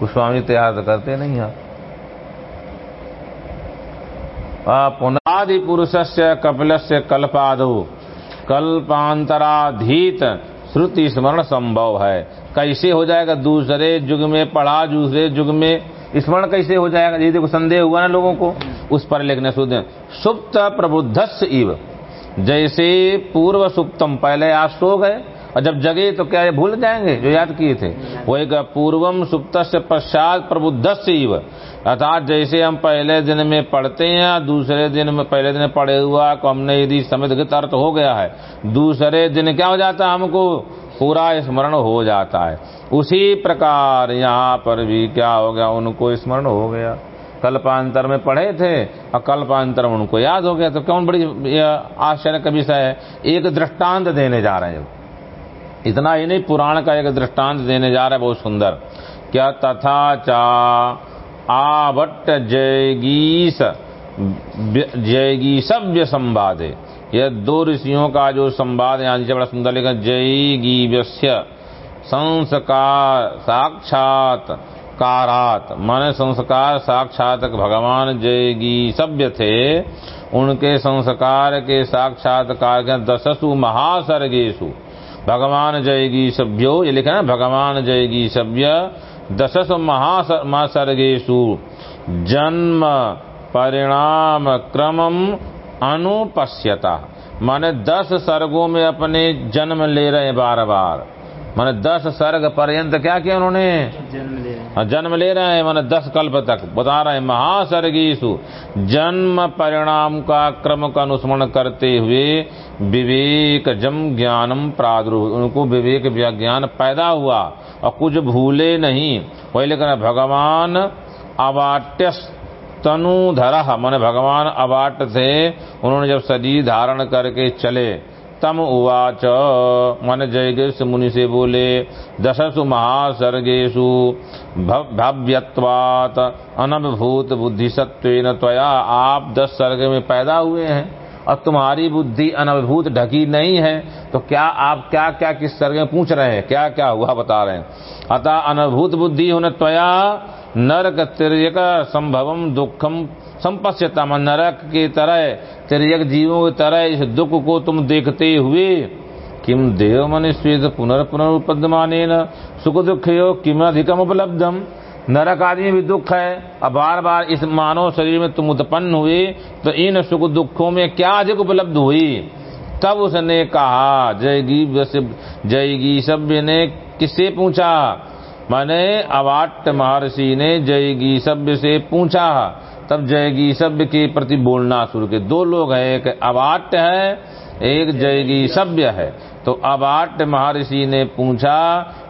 गोस्वामी तैयार तो करते नहीं है। पुनादि पुरुष से कपिल से कल्पादो। कल्पांतराधीत श्रुति स्मरण संभव है। कैसे हो जाएगा दूसरे युग में, पढ़ा दूसरे युग में? स्मरण कैसे हो जाएगा? ये देखो संदेह हुआ ना लोगों को, उस पर लिखने शुद्ध सुप्त प्रबुद्ध इव। जैसे पूर्व सुप्तम, पहले आप सो गए और जब जगे तो क्या ये भूल जाएँगे जो याद किए थे? वो एक पूर्वम सुप्त पश्चात प्रबुद्ध से अर्थात जैसे हम पहले दिन में पढ़ते हैं दूसरे दिन में पहले दिन पढ़े हुआ को हमने यदि समित अर्थ हो गया है, दूसरे दिन क्या हो जाता है हमको? पूरा स्मरण हो जाता है। उसी प्रकार यहाँ पर भी क्या हो गया? उनको स्मरण हो गया। कल्पांतर में पढ़े थे और कल्पांतर में उनको याद हो गया। तो कौन बड़ी आश्चर्य का विषय है। एक दृष्टांत देने जा रहे हैं। इतना ही नहीं, पुराण का एक दृष्टांत देने जा रहा है, बहुत सुंदर। क्या तथा चा आवट जयगीस संवादे। यह दो ऋषियों का जो संवाद यहाँ नीचे बड़ा सुंदर लिखा जयगीव्य संस्कार साक्षात, कारात। माने संस्कार साक्षात भगवान जयगी सभ्य थे, उनके संस्कार के साक्षात्कार के दशसु महासर्गेशु भगवान जयगी सभ्यो, ये लिखा है भगवान जयगी सभ्य, दशस महासर्गेशु जन्म परिणाम क्रमम अनुपस्यता माने दस सर्गों में अपने जन्म ले रहे बार बार माने दस सर्ग पर्यंत क्या किया उन्होंने? जन्म ले रहे हैं। हाँ, माने दस कल्प तक। बता रहे हैं महासर्गीसु जन्म परिणाम का क्रम का अनुस्मरण करते हुए विवेक जम ज्ञानम प्रादुर्भ उनको विवेक ज्ञान पैदा हुआ और कुछ भूले नहीं। वही लिखना भगवान अवाट्यस तनुधर माने भगवान अवाट थे उन्होंने जब शरीर धारण करके चले तम उवाच। मन जयगेश मुनि से बोले, दशसु महासर्गेशु भव्यवात अनभूत बुद्धि सत्वेन त्वया आप दस सर्ग में पैदा हुए हैं और तुम्हारी बुद्धि अनभूत ढकी नहीं है तो क्या आप क्या क्या किस सर्ग में पूछ रहे हैं? क्या क्या हुआ बता रहे हैं? अतः अनभूत बुद्धि होने त्वया नरक तिरक संभवम दुखम संपस्यता मन नरक की तरह तिरक जीवों की तरह इस दुख को तुम देखते हुए किम देव मन स्वेद पुनर् पुनरुपद्यमान सुख दुख यो किम अधिकम उपलब्धम नरक आदि में भी दुख है, अब बार बार इस मानव शरीर में तुम उत्पन्न हुए तो इन सुख दुखों में क्या अधिक उपलब्ध हुई? तब उसने कहा, जयगी जयगी सभ्य ने किससे पूछा? मैंने अवाट महर्षि ने जयगी सभ्य से पूछा तब जयगी सभ्य के प्रति बोलना शुरू किया। दो लोग हैं, एक अवाट है, एक जयगी सभ्य है। तो अवाट महर्षि ने पूछा,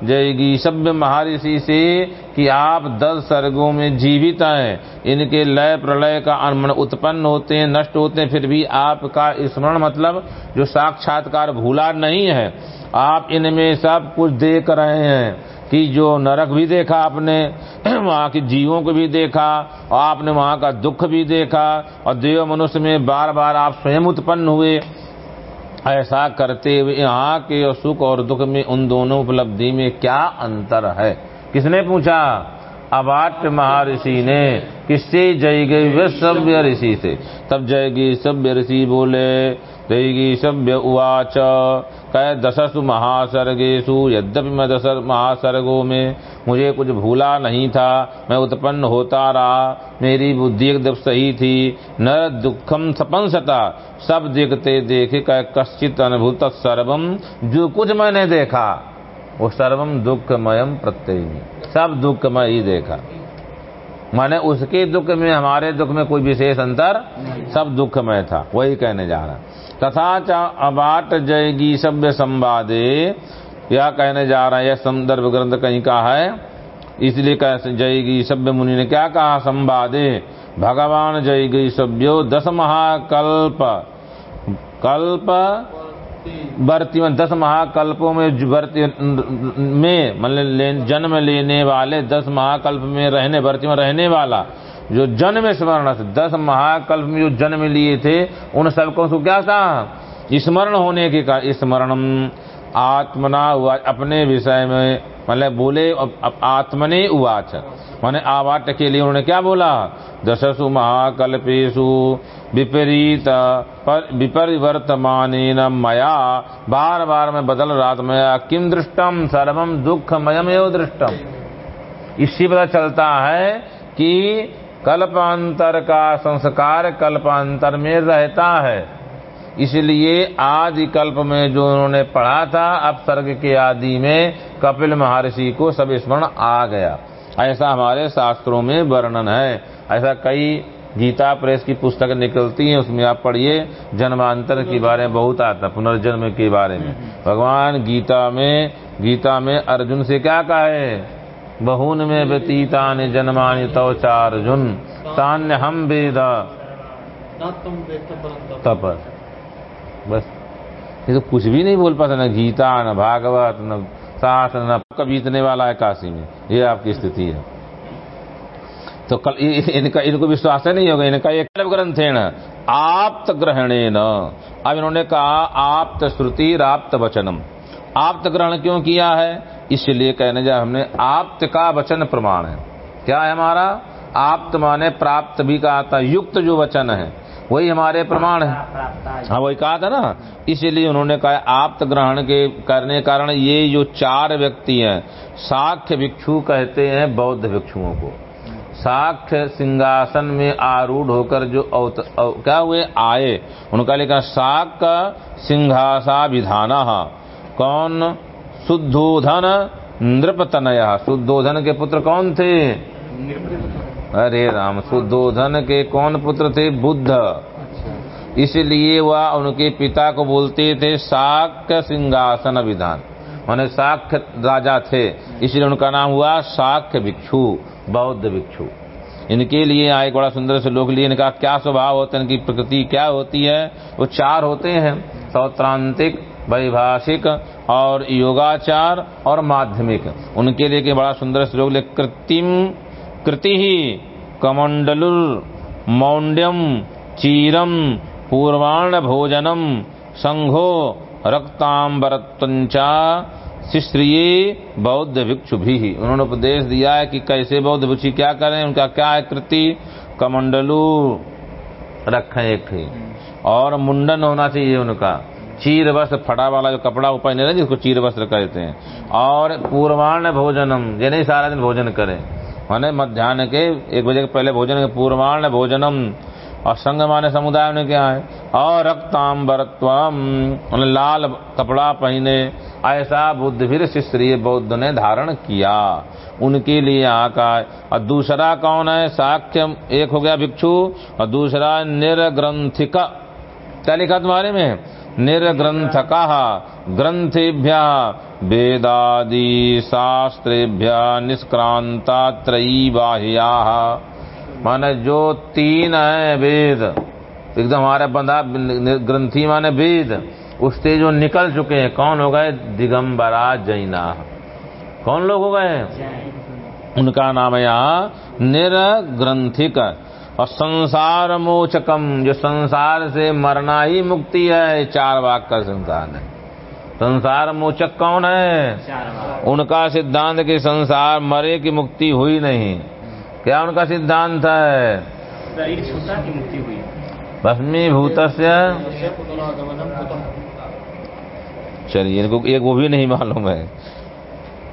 जयगी सभ्य महर्षि से कि आप दस सर्गों में जीवित हैं, इनके लय प्रलय का अनुमान उत्पन्न होते हैं, नष्ट होते हैं, फिर भी आपका स्मरण मतलब जो साक्षात्कार भूला नहीं है, आप इनमें सब कुछ देख रहे हैं। कि जो नरक भी देखा आपने, वहाँ के जीवों को भी देखा और आपने वहाँ का दुख भी देखा, और देव मनुष्य में बार बार आप स्वयं उत्पन्न हुए। ऐसा करते हुए यहाँ के सुख और दुख में उन दोनों उपलब्धि में क्या अंतर है? किसने पूछा? अवाट महर्षि ने। किससे जय गई? सभ्य ऋषि से। तब जयगी सभ्य ऋषि बोले जयगी सभ्य उवाच। कह दशसु महासर्गेशु यद्यपि मैं दस महासर्गों में मुझे कुछ भूला नहीं था मैं उत्पन्न होता रहा मेरी बुद्धि एकदम सही थी न दुखम सपंसता सब देखते देखे कह कश्चित अनुभूत सर्वम जो कुछ मैंने देखा वो सर्वम दुखमयम प्रत्यय सब दुख दुखमय ही देखा। माने उसके दुख में हमारे दुख में कोई विशेष अंतर सब दुखमय था वही कहने जा रहा। तथा च अबाट जयगी सभ्य संवादे। यह कहने जा रहा है, यह संदर्भ ग्रंथ कहीं का है। इसलिए कह जयगी सभ्य मुनि ने क्या कहा? संवादे। भगवान जयगी सभ्यो दस महाकल्प। कल्प वर्तमान दस महाकल्पों में वर्ती में मतलब जन्म लेने वाले दस महाकल्प में रहने वर्तमान रहने वाला। जो जन्म स्मरण दस महाकल्प में जो जन्म लिए थे, उन सबको क्या था? स्मरण होने के कारण, स्मरणम, आत्मना हुआ, अपने विषय में मतलब बोले आत्मने उवाच। माने आवाट के लिए उन्होंने क्या बोला? दशसु महाकल्पेशु विपरीत विपरिवर्तमान मया बार बार में बदल रात मया किम दृष्टम सर्वम दुखमयम एवं दृष्टम इससे पता चलता है कि कल्पांतर का संस्कार कल्पांतर में रहता है। इसलिए आदि कल्प में जो उन्होंने पढ़ा था, अब सर्ग के आदि में कपिल महर्षि को सब स्मरण आ गया। ऐसा हमारे शास्त्रों में वर्णन है। ऐसा कई गीता प्रेस की पुस्तक निकलती है, उसमें आप पढ़िए, जन्मांतर के बारे में बहुत आता, पुनर्जन्म के बारे में। भगवान गीता में गीता में अर्जुन से क्या कहा? है बहून में व्यतीता ने जन्मानि तो चार्जुन तान्य हम वेद। तप बस। ये तो कुछ भी नहीं बोल पाता न गीता न भागवत न शास्त्र न बीतने वाला है काशी में। ये आपकी स्थिति है। तो कल इनका इनको विश्वास नहीं होगा। इनका एक ग्रंथ है न आप्त ग्रहणे न अब इन्होंने कहा आप्त श्रुति राप्त वचनम। आप्त ग्रहण क्यों किया है? इसलिए कहने जा हमने आप्त का वचन प्रमाण है। क्या है हमारा? आप्त माने प्राप्त भी कहा था युक्त जो वचन है वही हमारे प्रमाण है। हाँ वही कहा था ना? इसीलिए उन्होंने कहा आप्त ग्रहण के करने कारण ये जो चार व्यक्ति हैं साख्य भिक्षु कहते हैं बौद्ध भिक्षुओं को। साख्य सिंहासन में आरूढ़ होकर जो अवत, अव, क्या हुए? आए। उनका लिखा साक्य सिंहासा विधान कौन? शुद्धोधन नृपतनय। शुद्धोधन के पुत्र कौन थे? अरे राम, शुद्धोधन के कौन पुत्र थे? बुद्ध। इसलिए वह उनके पिता को बोलते थे साक्य सिंहासन विधान। माने साक्य राजा थे। इसलिए उनका नाम हुआ साक्य भिक्षु, बौद्ध भिक्षु। इनके लिए आए एक बड़ा सुंदर से लोग लिए। इनका क्या स्वभाव होता है? इनकी प्रकृति क्या होती है? वो चार होते हैं। सौत्रांतिक वैभाषिक और योगाचार और माध्यमिक। उनके लिए के बड़ा सुंदर श्लोक ले कृत्रिम कृति ही कमंडलुर मौंड्यम, चीरम, पूर्वाण भोजनम, संघो रक्तांबरत्वंचा शिश्रिये बौद्ध भिक्षु भी उन्होंने उपदेश दिया है कि कैसे बौद्ध भिक्षु क्या करें, उनका क्या है कृति? कमंडलू रखें एक और मुंडन होना चाहिए उनका। चीर वस्त्र फटा वाला जो कपड़ा वो पहने रहे जिसको चीर वस्त्र कहते हैं। और पूर्वाण भोजनम, ये नहीं सारा दिन भोजन करें। माने मध्यान्ह के एक बजे के पहले भोजन के पूर्वाण भोजनम, और संग माने समुदाय ने क्या है? और रक्तांबरत्वम उन्हें लाल कपड़ा पहने, ऐसा बुद्ध फिर शिष्य बौद्ध ने धारण किया। उनके लिए है और दूसरा कौन है? साक्ष्य एक हो गया भिक्षु। और दूसरा निर्ग्रंथिक। क्या लिखा तुम्हारे में? निर्ग्रंथक ग्रंथेभ्य वेदादि शास्त्रेभ्य निष्क्रांता त्रयी बाह्या माने जो तीन है वेद एकदम हमारे बंधा ग्रंथी माने वेद उससे जो निकल चुके हैं कौन हो गए? दिगंबरा जैना। कौन लोग हो गए? उनका नाम है यहाँ निर्ग्रंथिक और संसार मोचकम जो संसार से मरना ही मुक्ति है चार वाक का संसार है। संसार मोचक कौन है? उनका सिद्धांत के संसार मरे की मुक्ति हुई नहीं। क्या उनका सिद्धांत है? शरीर छूटा की मुक्ति हुई। भस्मीभूत चलिए इनको एक वो भी नहीं मालूम है।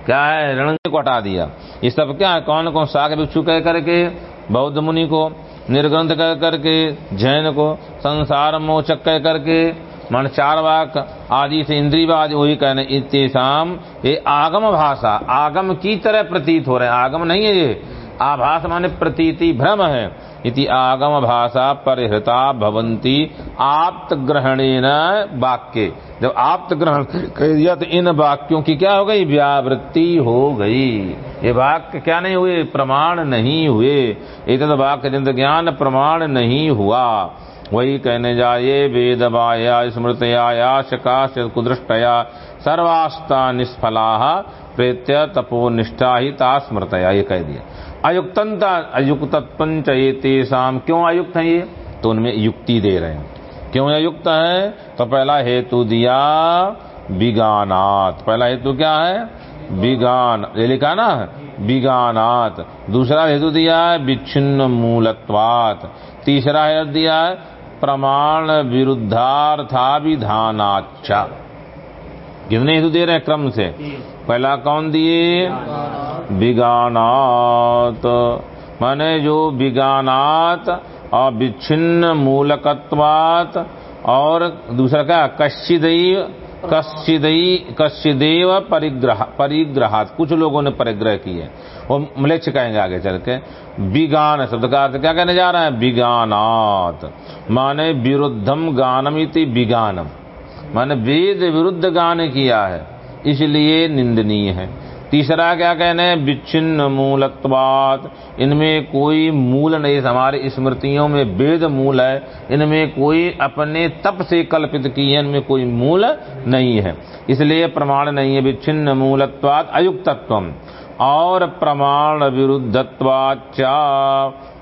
क्या है? रणंग को हटा दिया। ये सब क्या है? कौन कौन साग भिक्षु कह करके बौद्ध मुनि को निर्ग्रंथ कह करके, जैन को संसार मोचक कह करके मन चार वाक आदि से इंद्रियवाद वही कहने इतेसाम ये आगम भाषा, आगम की तरह प्रतीत हो रहे हैं। आगम नहीं है ये। आभास माने प्रतीति भ्रम है। इति आगम भाषा परिहृता भवंती आप्त ग्रहणेन वाक्य। जब आप्त ग्रहण कर दिया तो इन वाक्यों की क्या हो गई? व्यावृत्ति हो गई। ये वाक्य क्या नहीं हुए? प्रमाण नहीं हुए। एक वाक्य जिंद ज्ञान प्रमाण नहीं हुआ। वही कहने जाए वेद वाया स्मृतया शकाश कुदृष्टया सर्वास्ता निष्फला प्रेत्य तपोनिष्ठा ही ता स्मृतया ये कह दिया। अयुक्तंता अयुक्तत्वंच ये तेसाम क्यों अयुक्त है ये? तो उनमें युक्ति दे रहे हैं। क्यों अयुक्त है? तो पहला हेतु दिया विगानात पहला हेतु क्या है? बिगान। ये लिखा ना? विगानात दूसरा हेतु दिया है विच्छिन्न मूलत्वात। तीसरा हेतु दिया है प्रमाण विरुद्धार्थाभिधानाचा कितने हेतु दे रहे हैं क्रम से? पहला कौन दिए? विगानात माने जो विगानात और विच्छिन्न मूलकत्वात और दूसरा क्या? कश्चिदई कश्चिदई कश्चिदेव परिग्रह परिग्रहात। कुछ लोगों ने परिग्रह किए। वो मलेच्छ कहेंगे आगे चल के। विगान शब्द का अर्थ क्या कहने जा रहा है? विगानात माने विरुद्धम गानम इति विगानम माने वेद विरुद्ध गान किया है, इसलिए निंदनीय है। तीसरा क्या कहने विच्छिन्न मूलत्वात। इनमें कोई मूल नहीं, हमारे स्मृतियों में वेद मूल है। इनमें कोई अपने तप से कल्पित की है इनमें कोई मूल नहीं है। इसलिए प्रमाण नहीं है, विच्छिन्न मूलत्वात अयुक्तत्व और प्रमाण विरुद्धत्वाचा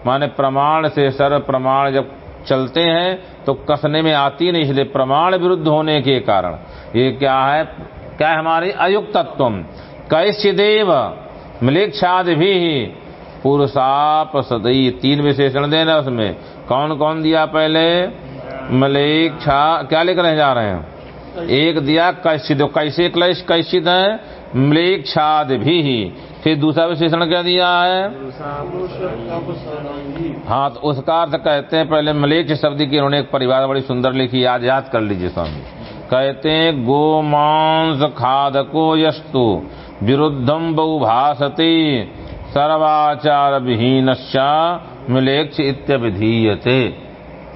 माने प्रमाण से सर्व प्रमाण जब चलते हैं तो कसने में आती नहीं, इसलिए प्रमाण विरुद्ध होने के कारण। ये क्या है? क्या है हमारी अयुक्तत्व कैश्चिदेव मिलेक्षाद भी पुरुषाप सदई तीन विशेषण देना उसमें। कौन कौन दिया पहले? मलेक्षा। क्या लेकर जा रहे हैं? एक दिया कैश्चिद। कैसे क्लेश कैश्चित है? मलेक्षाद भी फिर दूसरा विशेषण क्या दिया है? हाँ तो उसका अर्थ कहते हैं, पहले मलेक्ष शब्द की उन्होंने एक परिवार बड़ी सुंदर लिखी याद याद कर लीजिए स्वामी। कहते हैं, गो मांस खादको यस्तु विरुद्धम बहुभाषते सर्वाचार विहीन मिलेक्ष इत्यभिधीयते।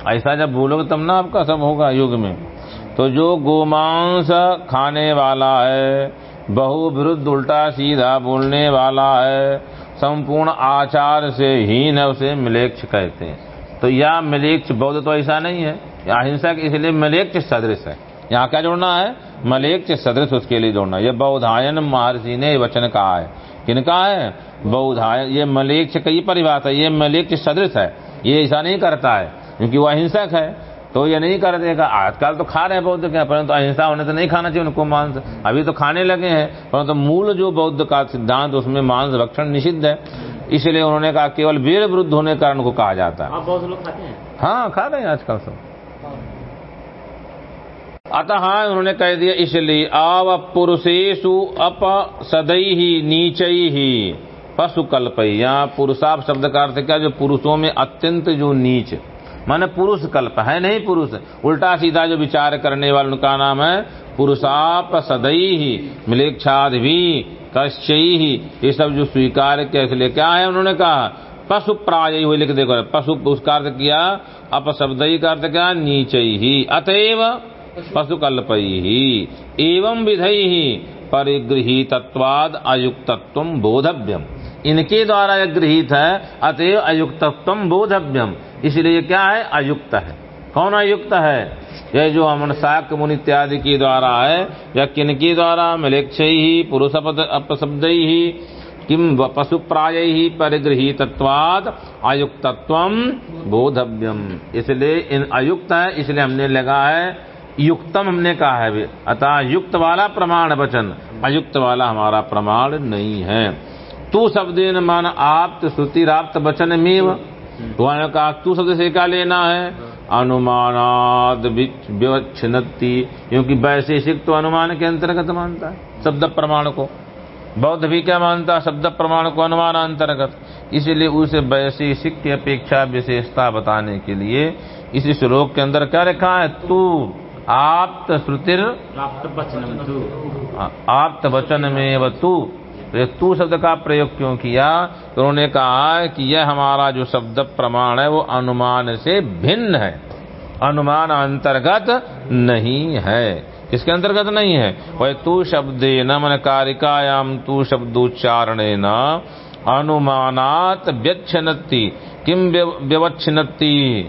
ऐसा जब बोलोगे तब ना आपका सब होगा युग में। तो जो गोमांस खाने वाला है बहु विरुद्ध उल्टा सीधा बोलने वाला है। संपूर्ण आचार से हीन है, उसे मिलेक्ष कहते हैं। तो या मिलेक्ष बौद्ध तो ऐसा नहीं है। या हिंसक इसलिए मिलेक्ष सदृश है। यहाँ क्या जोड़ना है? मलेक्ष सदृश उसके लिए जोड़ना ये बौधायन महर्षि ने वचन कहा है। किनका है? बौधायन ये मलेक्ष कई परिभाषा ये मलेक्ष सदृश है। ये ऐसा नहीं करता है, क्योंकि वो अहिंसक है। तो ये नहीं कर देगा। आजकल तो खा रहे हैं बौद्ध क्या? परंतु अहिंसा होने से नहीं खाना चाहिए उनको मांस। अभी तो खाने लगे हैं परंतु मूल जो बौद्ध का सिद्धांत उसमें मांस भक्षण निषिद्ध है। इसलिए उन्होंने कहा केवल वीर वृद्ध होने के कारण को कहा जाता है। आप बहुत लोग खाते हैं। हाँ खा रहे हैं आजकल सब। अतः हाँ उन्होंने कह दिया इसलिए आव पुरुषेशु अप सदई ही नीचई ही पशु कल्पई यहाँ पुरुषाप शब्द का अर्थ क्या जो पुरुषों में अत्यंत जो नीच माने पुरुष कल्प है, नहीं पुरुष। उल्टा सीधा जो विचार करने वाले उनका नाम है पुरुषाप सदई ही मिलेक्षाद भी कश्चई ही ये सब जो स्वीकार किया इसलिए क्या है उन्होंने कहा? पशु प्राय हुए लिख देखो, पशु उसका अर्थ किया अपशब्दई का अर्थ क्या नीचई ही अतएव पशु कल्पई ही एवं विधई ही परिगृहीतत्वाद अयुक्तत्व बोधव्यम। इनके द्वारा यह गृहित है, अतएव अयुक्तत्व बोधव्यम। इसलिए क्या है? अयुक्त है। कौन अयुक्त है? यह जो अमन शाक मुनि इत्यादि के द्वारा है, या किनके द्वारा? मिलेक्ष ही पुरुष अपशब्द ही किम पशु प्राय ही परिगृहितत्वाद अयुक्तत्व बोधव्यम। इसलिए इन अयुक्त है, इसलिए हमने लगा है, युक्तम हमने कहा है अतः युक्त वाला प्रमाण वचन, अयुक्त वाला हमारा प्रमाण नहीं है। तू शब्द मान आप्त श्रुति राप्त वचन मेव। तो ने कहा तू शब्द से क्या लेना है? अनुमानाद व्यवच्छिन्नति क्योंकि वैशेषिक तो अनुमान के अंतर्गत मानता है शब्द प्रमाण को। बौद्ध भी क्या मानता है? शब्द प्रमाण को अनुमान अंतर्गत। इसलिए उसे वैशेषिक की अपेक्षा विशेषता बताने के लिए इस श्लोक के अंदर क्या लिखा है? तू आप्त श्रुतिर आप्त वचन में व तू। तो तू शब्द का प्रयोग क्यों किया? तो उन्होंने कहा कि यह हमारा जो शब्द प्रमाण है, वो अनुमान से भिन्न है। अनुमान अंतर्गत नहीं है। इसके अंतर्गत नहीं है? वह तू शब्द न मन कारिकायाम, तू शब्दोच्चारण न अनुमानात व्यक्षनति किम व्यवच्छिन्नति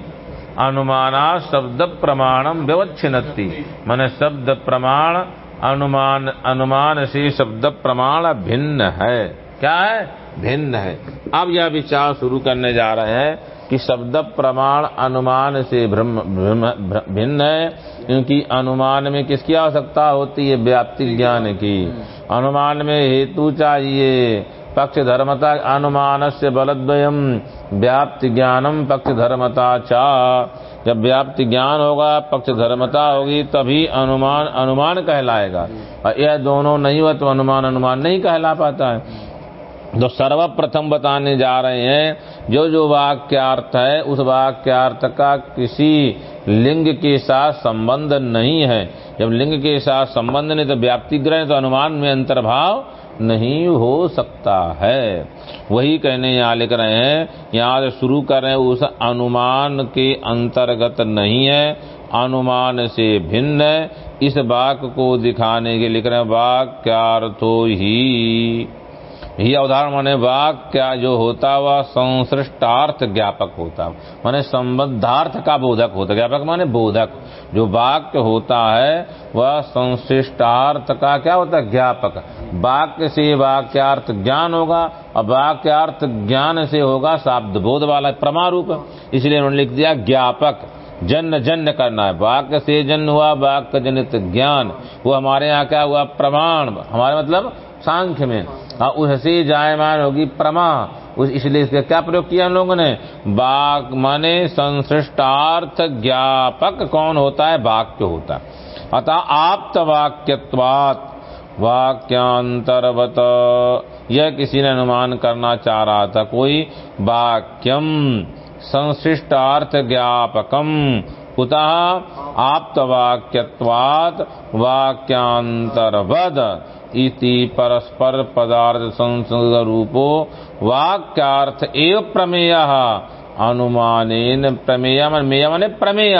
अनुमाना शब्द प्रमाणम व्यवच्छिन्नति मन शब्द प्रमाण अनुमान अनुमान से शब्द प्रमाण भिन्न है। क्या है? भिन्न है। अब यह विचार शुरू करने जा रहे हैं कि शब्द प्रमाण अनुमान से भिन्न है, क्योंकि अनुमान में किसकी आवश्यकता होती है? व्याप्ति ज्ञान की। अनुमान में हेतु चाहिए। पक्ष धर्मता अनुमान से बलद्वयम व्याप्ति ज्ञानम पक्ष धर्मता चा। जब व्याप्ति ज्ञान होगा पक्ष धर्मता होगी, तभी अनुमान अनुमान कहलाएगा। और यह दोनों नहीं हुआ तो अनुमान अनुमान नहीं कहला पाता है। तो सर्वप्रथम बताने जा रहे हैं, जो जो वाक्यार्थ है, उस वाक्यार्थ का किसी लिंग के साथ संबंध नहीं है। जब लिंग के साथ संबंध नहीं तो व्याप्ति ग्रह तो अनुमान में अंतर्भाव नहीं हो सकता है। वही कहने यहाँ लिख रहे हैं, यहाँ से शुरू कर रहे हैं, उस अनुमान के अंतर्गत नहीं है, अनुमान से भिन्न है। इस वाक को दिखाने के लिख रहे हैं वाक्यार्थो ही? ही उदाहरण माने वाक्य जो होता वह संश्रिष्टार्थ ज्ञापक होता। माने संबद्धार्थ का बोधक होता। ज्ञापक माने बोधक। जो वाक्य होता है, वह संश्रिष्टार्थ का क्या होता है? ज्ञापक। वाक्य से वाक्यार्थ ज्ञान होगा, और वाक्यार्थ ज्ञान से होगा शाब्द बोध वाला प्रमारूप। इसलिए उन्होंने लिख दिया ज्ञापक। जन्य जन्य करना है। वाक्य से जन्य हुआ, वाक्य जनित ज्ञान। वो हमारे यहाँ क्या हुआ? प्रमाण। हमारे मतलब सांख्य में। हाँ उससे जायमान होगी प्रमा। उस इसलिए इसका क्या प्रयोग किया हम लोगों ने? वाक माने संश्रिष्टार्थ ज्ञापक कौन होता है? वाक्य होता है। अतः आप्त वाक्यत्वात वाक्यांतरवत। यह किसी ने अनुमान करना चाह रहा था, कोई वाक्यम संश्रिष्टार्थ ज्ञापकम। कुतः आप्तवाक्यत्वात् वाक्यांतरवद। इति परस्पर पदार्थ संसर्ग रूपो वाक्यार्थ एव प्रमेय। अनुमानेन प्रमेय मेय माने प्रमेय।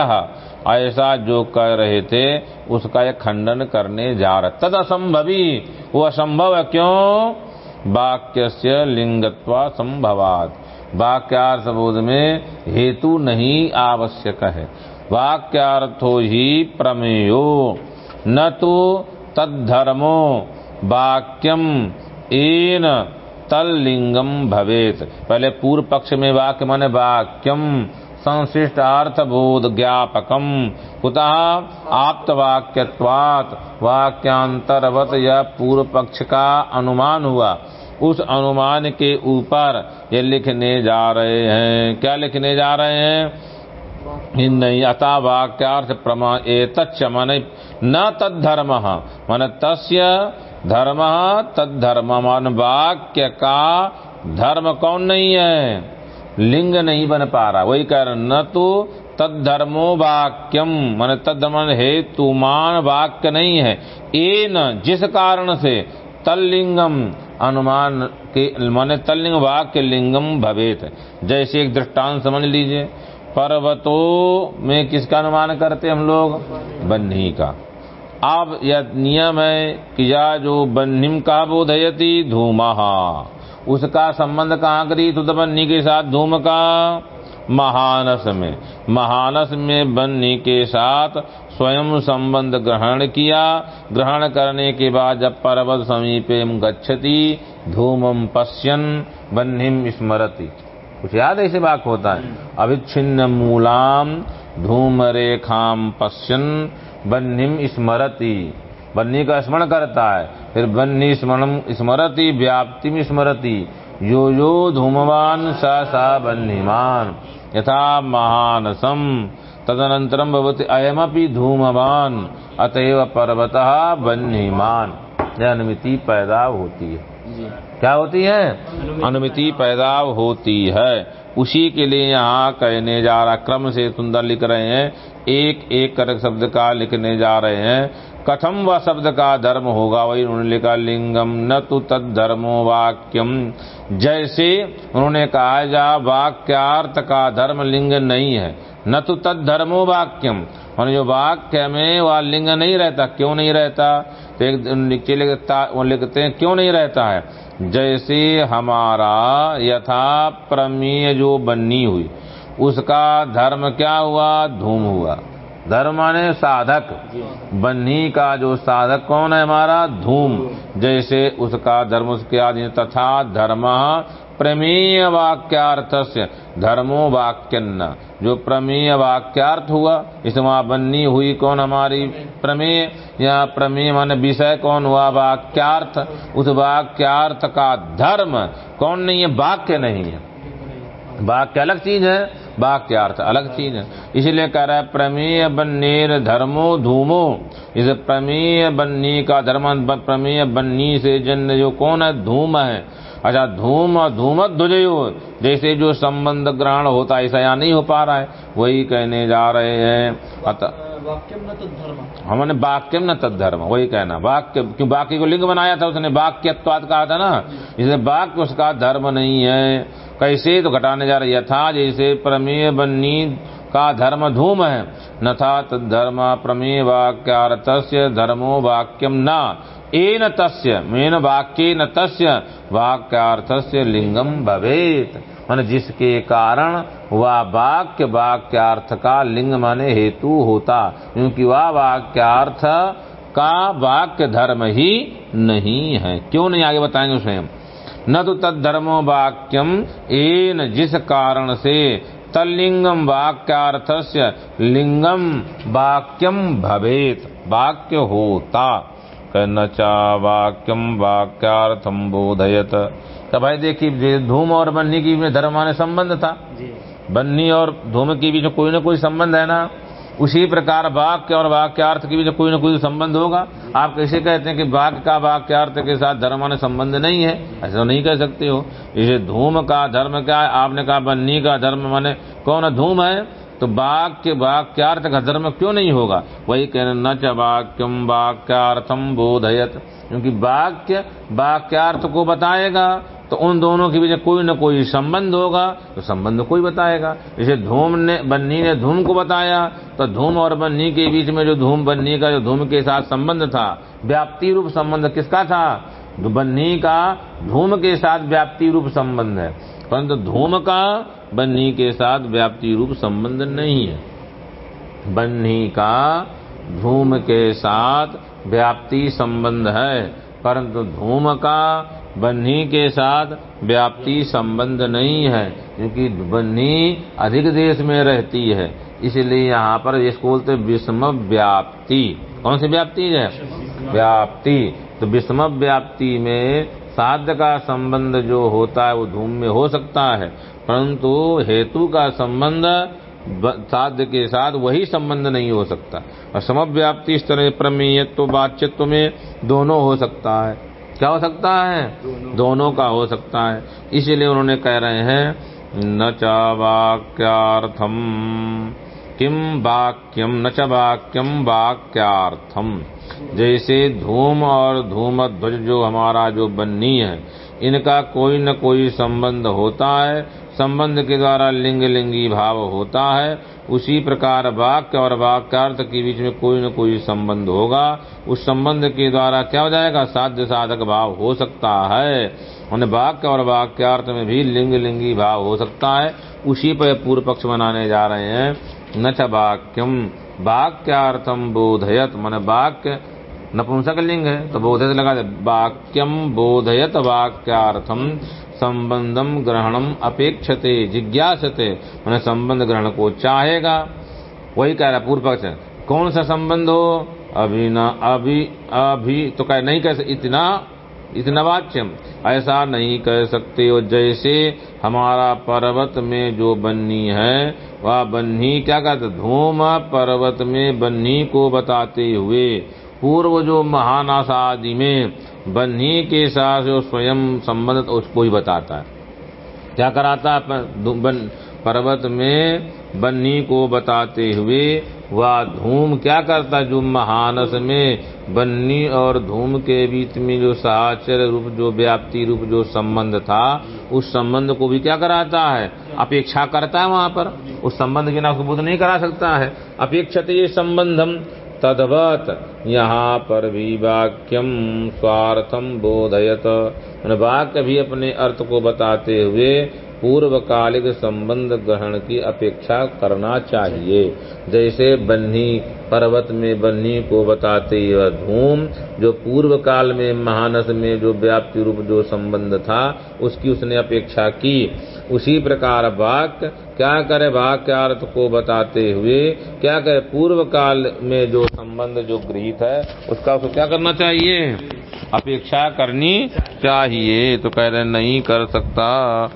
ऐसा जो कह रहे थे, उसका यह खंडन करने जा रहा। तद असंभवी वो असंभव है क्यों? वाक्य से लिंगत्वा संभवात। वाक्यार्थ बोध में हेतु नहीं आवश्यक है। वाक्यार्थो ही प्रमेयो। न तो तद्धर्मो। वाक्यम एन तल्लिंगम भवेत। पहले पूर्व पक्ष में वाक्य माने वाक्यम संशिष्ट अर्थ बोध ज्ञापकम। कुतः? आप्त वाक्यत्वात वाक्यांतरवत यह पूर्व पक्ष का अनुमान हुआ। उस अनुमान के ऊपर ये लिखने जा रहे हैं। क्या लिखने जा रहे हैं? नहीं अता वाक्यार्थ प्रमा ए तच्च मन न तद्धर्म। मन तस्य धर्म तद्धर्म मान वाक्य का धर्म कौन नहीं है? लिंग नहीं बन पा रहा। वही कह रहे न तो तद्धर्मो वाक्यम, मन तद्धर्म हेतुमान वाक्य नहीं है। ए न, जिस कारण से तल्लिंगम अनुमान के, माने तल्लिंग वाक्य लिंगम भवेत। जैसे एक दृष्टांत समझ लीजिए, पर्वतों में किसका अनुमान करते हम लोग? बन्ही का। अब यह नियम है कि या जो बन्हिम का बोधयती धूमा उसका संबंध कहाँ करी? तो बन्नी के साथ धूम का। महानस में। महानस में बन्ही के साथ स्वयं संबंध ग्रहण किया। ग्रहण करने के बाद जब पर्वत समीपे गच्छति धूमम पश्यन बन्हिम स्मरति। कुछ याद ऐसे वाक होता है? अविच्छिन्न मूलाम धूम रेखाम पश्यन बन्हिम स्मरति। बन्नी का स्मरण करता है। फिर बन्नी स्मरण स्मरति व्याप्ति स्मरति। यो यो धूमवान सा सा बन्हीमान। यथा महानसम। तदनंतरम भवति अयमपि धूमवान। अतएव पर्वत बन्हीमान। यह अनुमिति पैदा होती है। क्या होती है? अनुमिति पैदा होती है। उसी के लिए यहाँ कहने जा रहा क्रम से सुंदर लिख रहे हैं। एक एक कर शब्द का लिखने जा रहे हैं। कथम व शब्द का धर्म होगा, वही उन्होंने लिखा, लिंगम न तो तद धर्मो वाक्यम। जैसे उन्होंने कहा जा, वाक्यार्थ का धर्म लिंग नहीं है। न तो तद धर्मो वाक्यम। और जो वाक्य में वह लिंग नहीं रहता, क्यों नहीं रहता? तो एक नीचे लिखता, वो लिखते हैं, क्यों नहीं रहता है? जैसे हमारा यथा प्रमेय जो बनी हुई उसका धर्म क्या हुआ? धूम हुआ। धर्म माने साधक। बन्ही का जो साधक कौन है हमारा? धूम। जैसे उसका धर्म उसके आदि तथा धर्म। प्रमेय वाक्यार्थ से धर्मो वाक्यन्न। जो प्रमेय वाक्यार्थ हुआ इसमें बन्नी हुई कौन हमारी? प्रमेय। या प्रमेय माने विषय कौन हुआ? वाक्यार्थ। उस वाक्यार्थ का धर्म। कौन नहीं है? वाक्य नहीं है। वाक्य अलग चीज़ है। वाक्य अर्थ अलग चीज़ है। इसलिए कह रहा है प्रमेय बन्नेर धर्मो धूमो। इस प्रमेय बन्नी का धर्म प्रमेय बन्नी से जन्य जो कौन है? धूम है। अच्छा धूम और धूमत ध्वजयो जैसे जो संबंध ग्रहण होता है ऐसा यहाँ नहीं हो पा रहा है। वही कहने जा रहे हैं। अतः हमने वाक्यम न तद्धर्म वही कहना। वाक्य क्यों वाक्य को लिंग बनाया था उसने? वाक्यत्वाद कहा था ना? इसलिए वाक्य उसका धर्म नहीं है। कैसे तो घटाने जा रहे यथा जैसे प्रमेय बन्नी का धर्म धूम है। न था तद्धर्म प्रमेय वाक्यार्थस्य धर्मो वाक्यम न। एन तस्य, मेन वाक्य न तस्य, वाक्यार्थस्य लिंगम भवेत। मान जिसके कारण वह वाक्य वाक्यार्थ का लिंग माने हेतु होता। क्योंकि वह वाक्यार्थ का वाक्य धर्म ही नहीं है। क्यों नहीं आगे बताएँगे स्वयं न तो तद धर्मो वाक्यम एन जिस कारण से। तल्लिंगम वाक्यार्थस्य लिंगम वाक्यम भवेत वाक्य होता। न चा वाक्यम वाक्यार्थम बोधयत। तो भाई देखिए धूम और बन्नी के बीच में धर्माने संबंध था। जी। बन्नी और धूम के बीच में कोई ना कोई संबंध है ना। उसी प्रकार वाक्य और वाक्यार्थ के बीच में कोई ना कोई संबंध होगा। आप कैसे कहते हैं कि वाक्य का वाक्यार्थ के साथ धर्म ने संबंध नहीं है? ऐसा तो नहीं कह सकते हो। इसे धूम का धर्म क्या है? आपने कहा बन्नी का धर्म माने कौन धूम है। तो वाक्य, वाक्यार्थ का धर्म क्यों नहीं होगा? वही कहना, न च वाक्यम वाक्यार्थम बोधयत। क्योंकि वाक्य, वाक्यार्थ को बताएगा। तो उन दोनों के बीच कोई न कोई संबंध होगा तो संबंध कोई बताएगा। जैसे धूम ने, बन्नी ने धूम को बताया तो धूम और बन्नी के बीच में जो धूम, बन्नी का जो धूम के साथ संबंध था, व्याप्ति रूप संबंध किसका था? बन्नी का धूम के साथ व्याप्ति रूप संबंध है। परंतु धूम का बन्नी के साथ व्याप्ति रूप संबंध नहीं है। बन्नी का धूम के साथ व्याप्ति संबंध है, परंतु धूम का बन्ही के साथ व्याप्ति संबंध नहीं है, क्योंकि बन्ही अधिक देश में रहती है। इसलिए यहाँ पर इसको बोलते विषम व्याप्ति। कौन सी व्याप्ति है? व्याप्ति। तो विषम व्याप्ति में साध्य का संबंध जो होता है वो धूम में हो सकता है, परंतु हेतु का संबंध साध्य के साथ वही संबंध नहीं हो सकता। और समव्याप्ति इस तरह प्रमेयत्व बाच्यत्व में दोनों हो सकता है। क्या हो सकता है? दोनों, दोनों का हो सकता है। इसीलिए उन्होंने कह रहे हैं न च वाक्यार्थम। किम वाक्यम न च वाक्यम वाक्यार्थम। जैसे धूम और धूम ध्वज जो हमारा जो बन्नी है इनका कोई न कोई संबंध होता है संबंध के द्वारा लिंग लिंगी भाव होता है। उसी प्रकार वाक्य और वाक्यार्थ के बीच में कोई न कोई संबंध होगा। उस संबंध के द्वारा क्या हो जाएगा? साध्य साधक भाव हो सकता है। वाक्य और वाक्यार्थ में भी लिंग लिंगी भाव हो सकता है। उसी पर पूर्व पक्ष बनाने जा रहे हैं। न च वाक्यम, वाक्यार्थम बोधयत। मन वाक्य नपुंसक लिंग है तो बोधयत लगा दे। वाक्यम बोधयत वाक्यार्थम। संबंधम ग्रहणम अपेक्षते, जिज्ञासते। मैंने संबंध ग्रहण को चाहेगा। वही कह रहा पूर्व पक्ष कौन सा संबंध हो? अभी न अभी अभी तो कह, नहीं कह इतना इतना वाच्यम। ऐसा नहीं कह सकते हो, जैसे हमारा पर्वत में जो बन्नी है, वह बन्नी क्या कहते धूम पर्वत में बन्नी को बताते हुए। पूर्व जो महानाश आदि में बन्ही के साथ जो स्वयं संबंधित उसको ही बताता है। क्या कराता है? पर्वत में बन्नी को बताते हुए वह धूम क्या करता जो महानस में बन्नी और धूम के बीच में जो साचर रूप, जो व्याप्ति रूप, जो संबंध था, उस संबंध को भी क्या कराता है? अपेक्षा करता है वहाँ पर। उस संबंध के को बुद्ध नहीं करा सकता है। अपेक्षित ये संबंधम तदवत यहाँ पर भी वाक्यम स्वार्थम बोधयत। वाक्य भी अपने अर्थ को बताते हुए पूर्वकालिक संबंध ग्रहण की अपेक्षा करना चाहिए। जैसे बन्ही पर्वत में बन्ही को बताते हुए धूम, जो पूर्व काल में महानस में जो व्याप्ति रूप जो संबंध था, उसकी उसने अपेक्षा की। उसी प्रकार वाक्य, क्या करे वाक्य अर्थ को बताते हुए, क्या करे पूर्व काल में जो संबंध जो गृहित है, उसका उसको क्या करना चाहिए? अपेक्षा करनी चाहिए। तो कह रहे, नहीं कर सकता।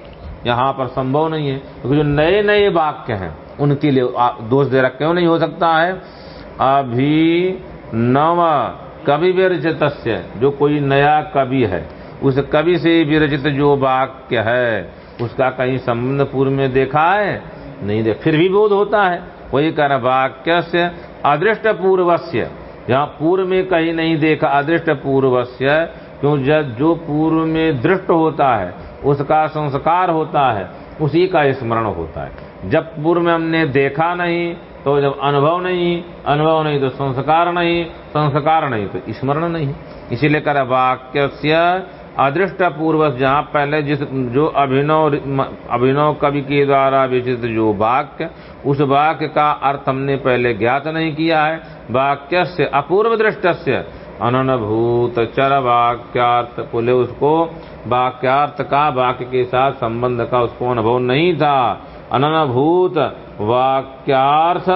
यहाँ पर संभव नहीं है, क्योंकि जो नए नए वाक्य हैं, उनके लिए दोष दे रखे क्यों नहीं हो सकता है? अभी नव कवि विरचित जो कोई नया कवि है, उस कवि से विरचित जो वाक्य है, उसका कहीं संबंध पूर्व में देखा है? नहीं देख फिर भी बोध होता है। वही कर वाक्य से अदृष्ट पूर्वस्य यहाँ पूर्व में कहीं नहीं देखा अदृष्ट पूर्वस्य क्यों जब जो पूर्व में दृष्ट होता है उसका संस्कार होता है, उसी का स्मरण होता है। जब पूर्व में हमने देखा नहीं तो जब अनुभव नहीं अनुभव नहीं तो संस्कार नहीं संस्कार नहीं तो स्मरण नहीं। इसीलिए कर वाक्य अदृष्ट पूर्व जहाँ पहले जिस, जो अभिनव अभिनव कवि के द्वारा विचित जो वाक्य, उस वाक्य का अर्थ हमने पहले ज्ञात नहीं किया है। वाक्य से अपूर्व दृष्ट से अनभूत चर वाक्यार्थ बोले, उसको वाक्यार्थ का, वाक्य के साथ संबंध का उसको अनुभव नहीं था। अननुभूत वाक्यार्थ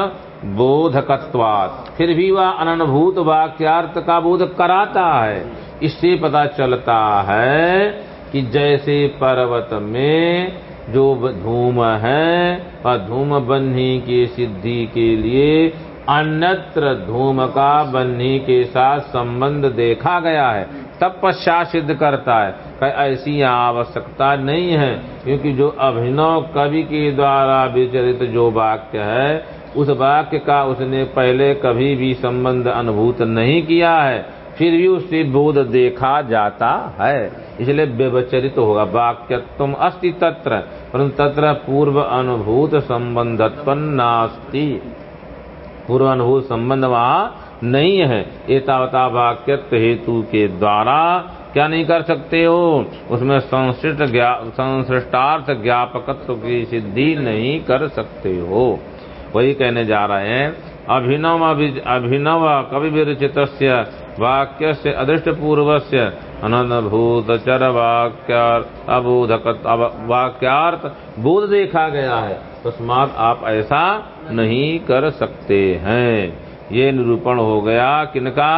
बोधकत्वात्। फिर भी वह अननुभूत वाक्यार्थ का बोध कराता है। इससे पता चलता है कि जैसे पर्वत में जो धूम है और धूम बन्ही की सिद्धि के लिए अन्यत्र धूम का बन्ही के साथ संबंध देखा गया है, तब पश्चात सिद्ध करता है ऐसी आवश्यकता नहीं है, क्योंकि जो अभिनव कवि के द्वारा विचरित जो वाक्य है, उस वाक्य का उसने पहले कभी भी संबंध अनुभूत नहीं किया है, फिर भी उससे बोध देखा जाता है। इसलिए व्यवचरित होगा वाक्य तुम अस्ति तत्र, परंतु तत्र पूर्व अनुभूत संबंधत्व नास्ति। पूर्व अनुभूत संबंध वहाँ नहीं है। एतावता वाक्यत्व हेतु के द्वारा क्या नहीं कर सकते हो? उसमें संश्रिष्ट संश्रिष्टार्थ ज्ञापकत्व की सिद्धि नहीं कर सकते हो। वही कहने जा रहे हैं अभिनव अभिनव कवि विरचित वाक्य से अदृष्ट पूर्व से अनभूत चर वाक्यार्थ अबोधक वाक्यार्थ बोध देखा गया है। तस्मात आप ऐसा नहीं कर सकते हैं। ये निरूपण हो गया किनका?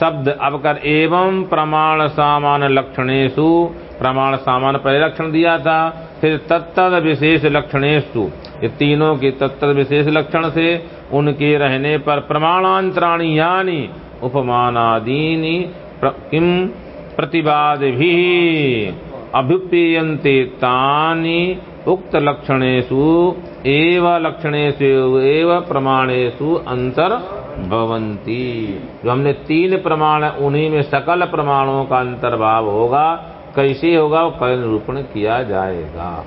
शब्द अब कर एवं प्रमाण सामान लक्षणेशु। प्रमाण सामान पहले लक्षण दिया था, फिर तत्त विशेष लक्षणेशु। ये तीनों के तत्त विशेष लक्षण से उनके रहने पर प्रमाणांतराणी यानी उपमानादीनी किम प्रतिवाद भी अभिप्रियंते तानी उक्त लक्षणेशु एव लक्षणेशु एव प्रमाणेशु अंतर भवंती जो हमने तीन प्रमाण, उन्हीं में सकल प्रमाणों का अंतर्भाव होगा, कैसे होगा, वो कल निरूपण किया जाएगा।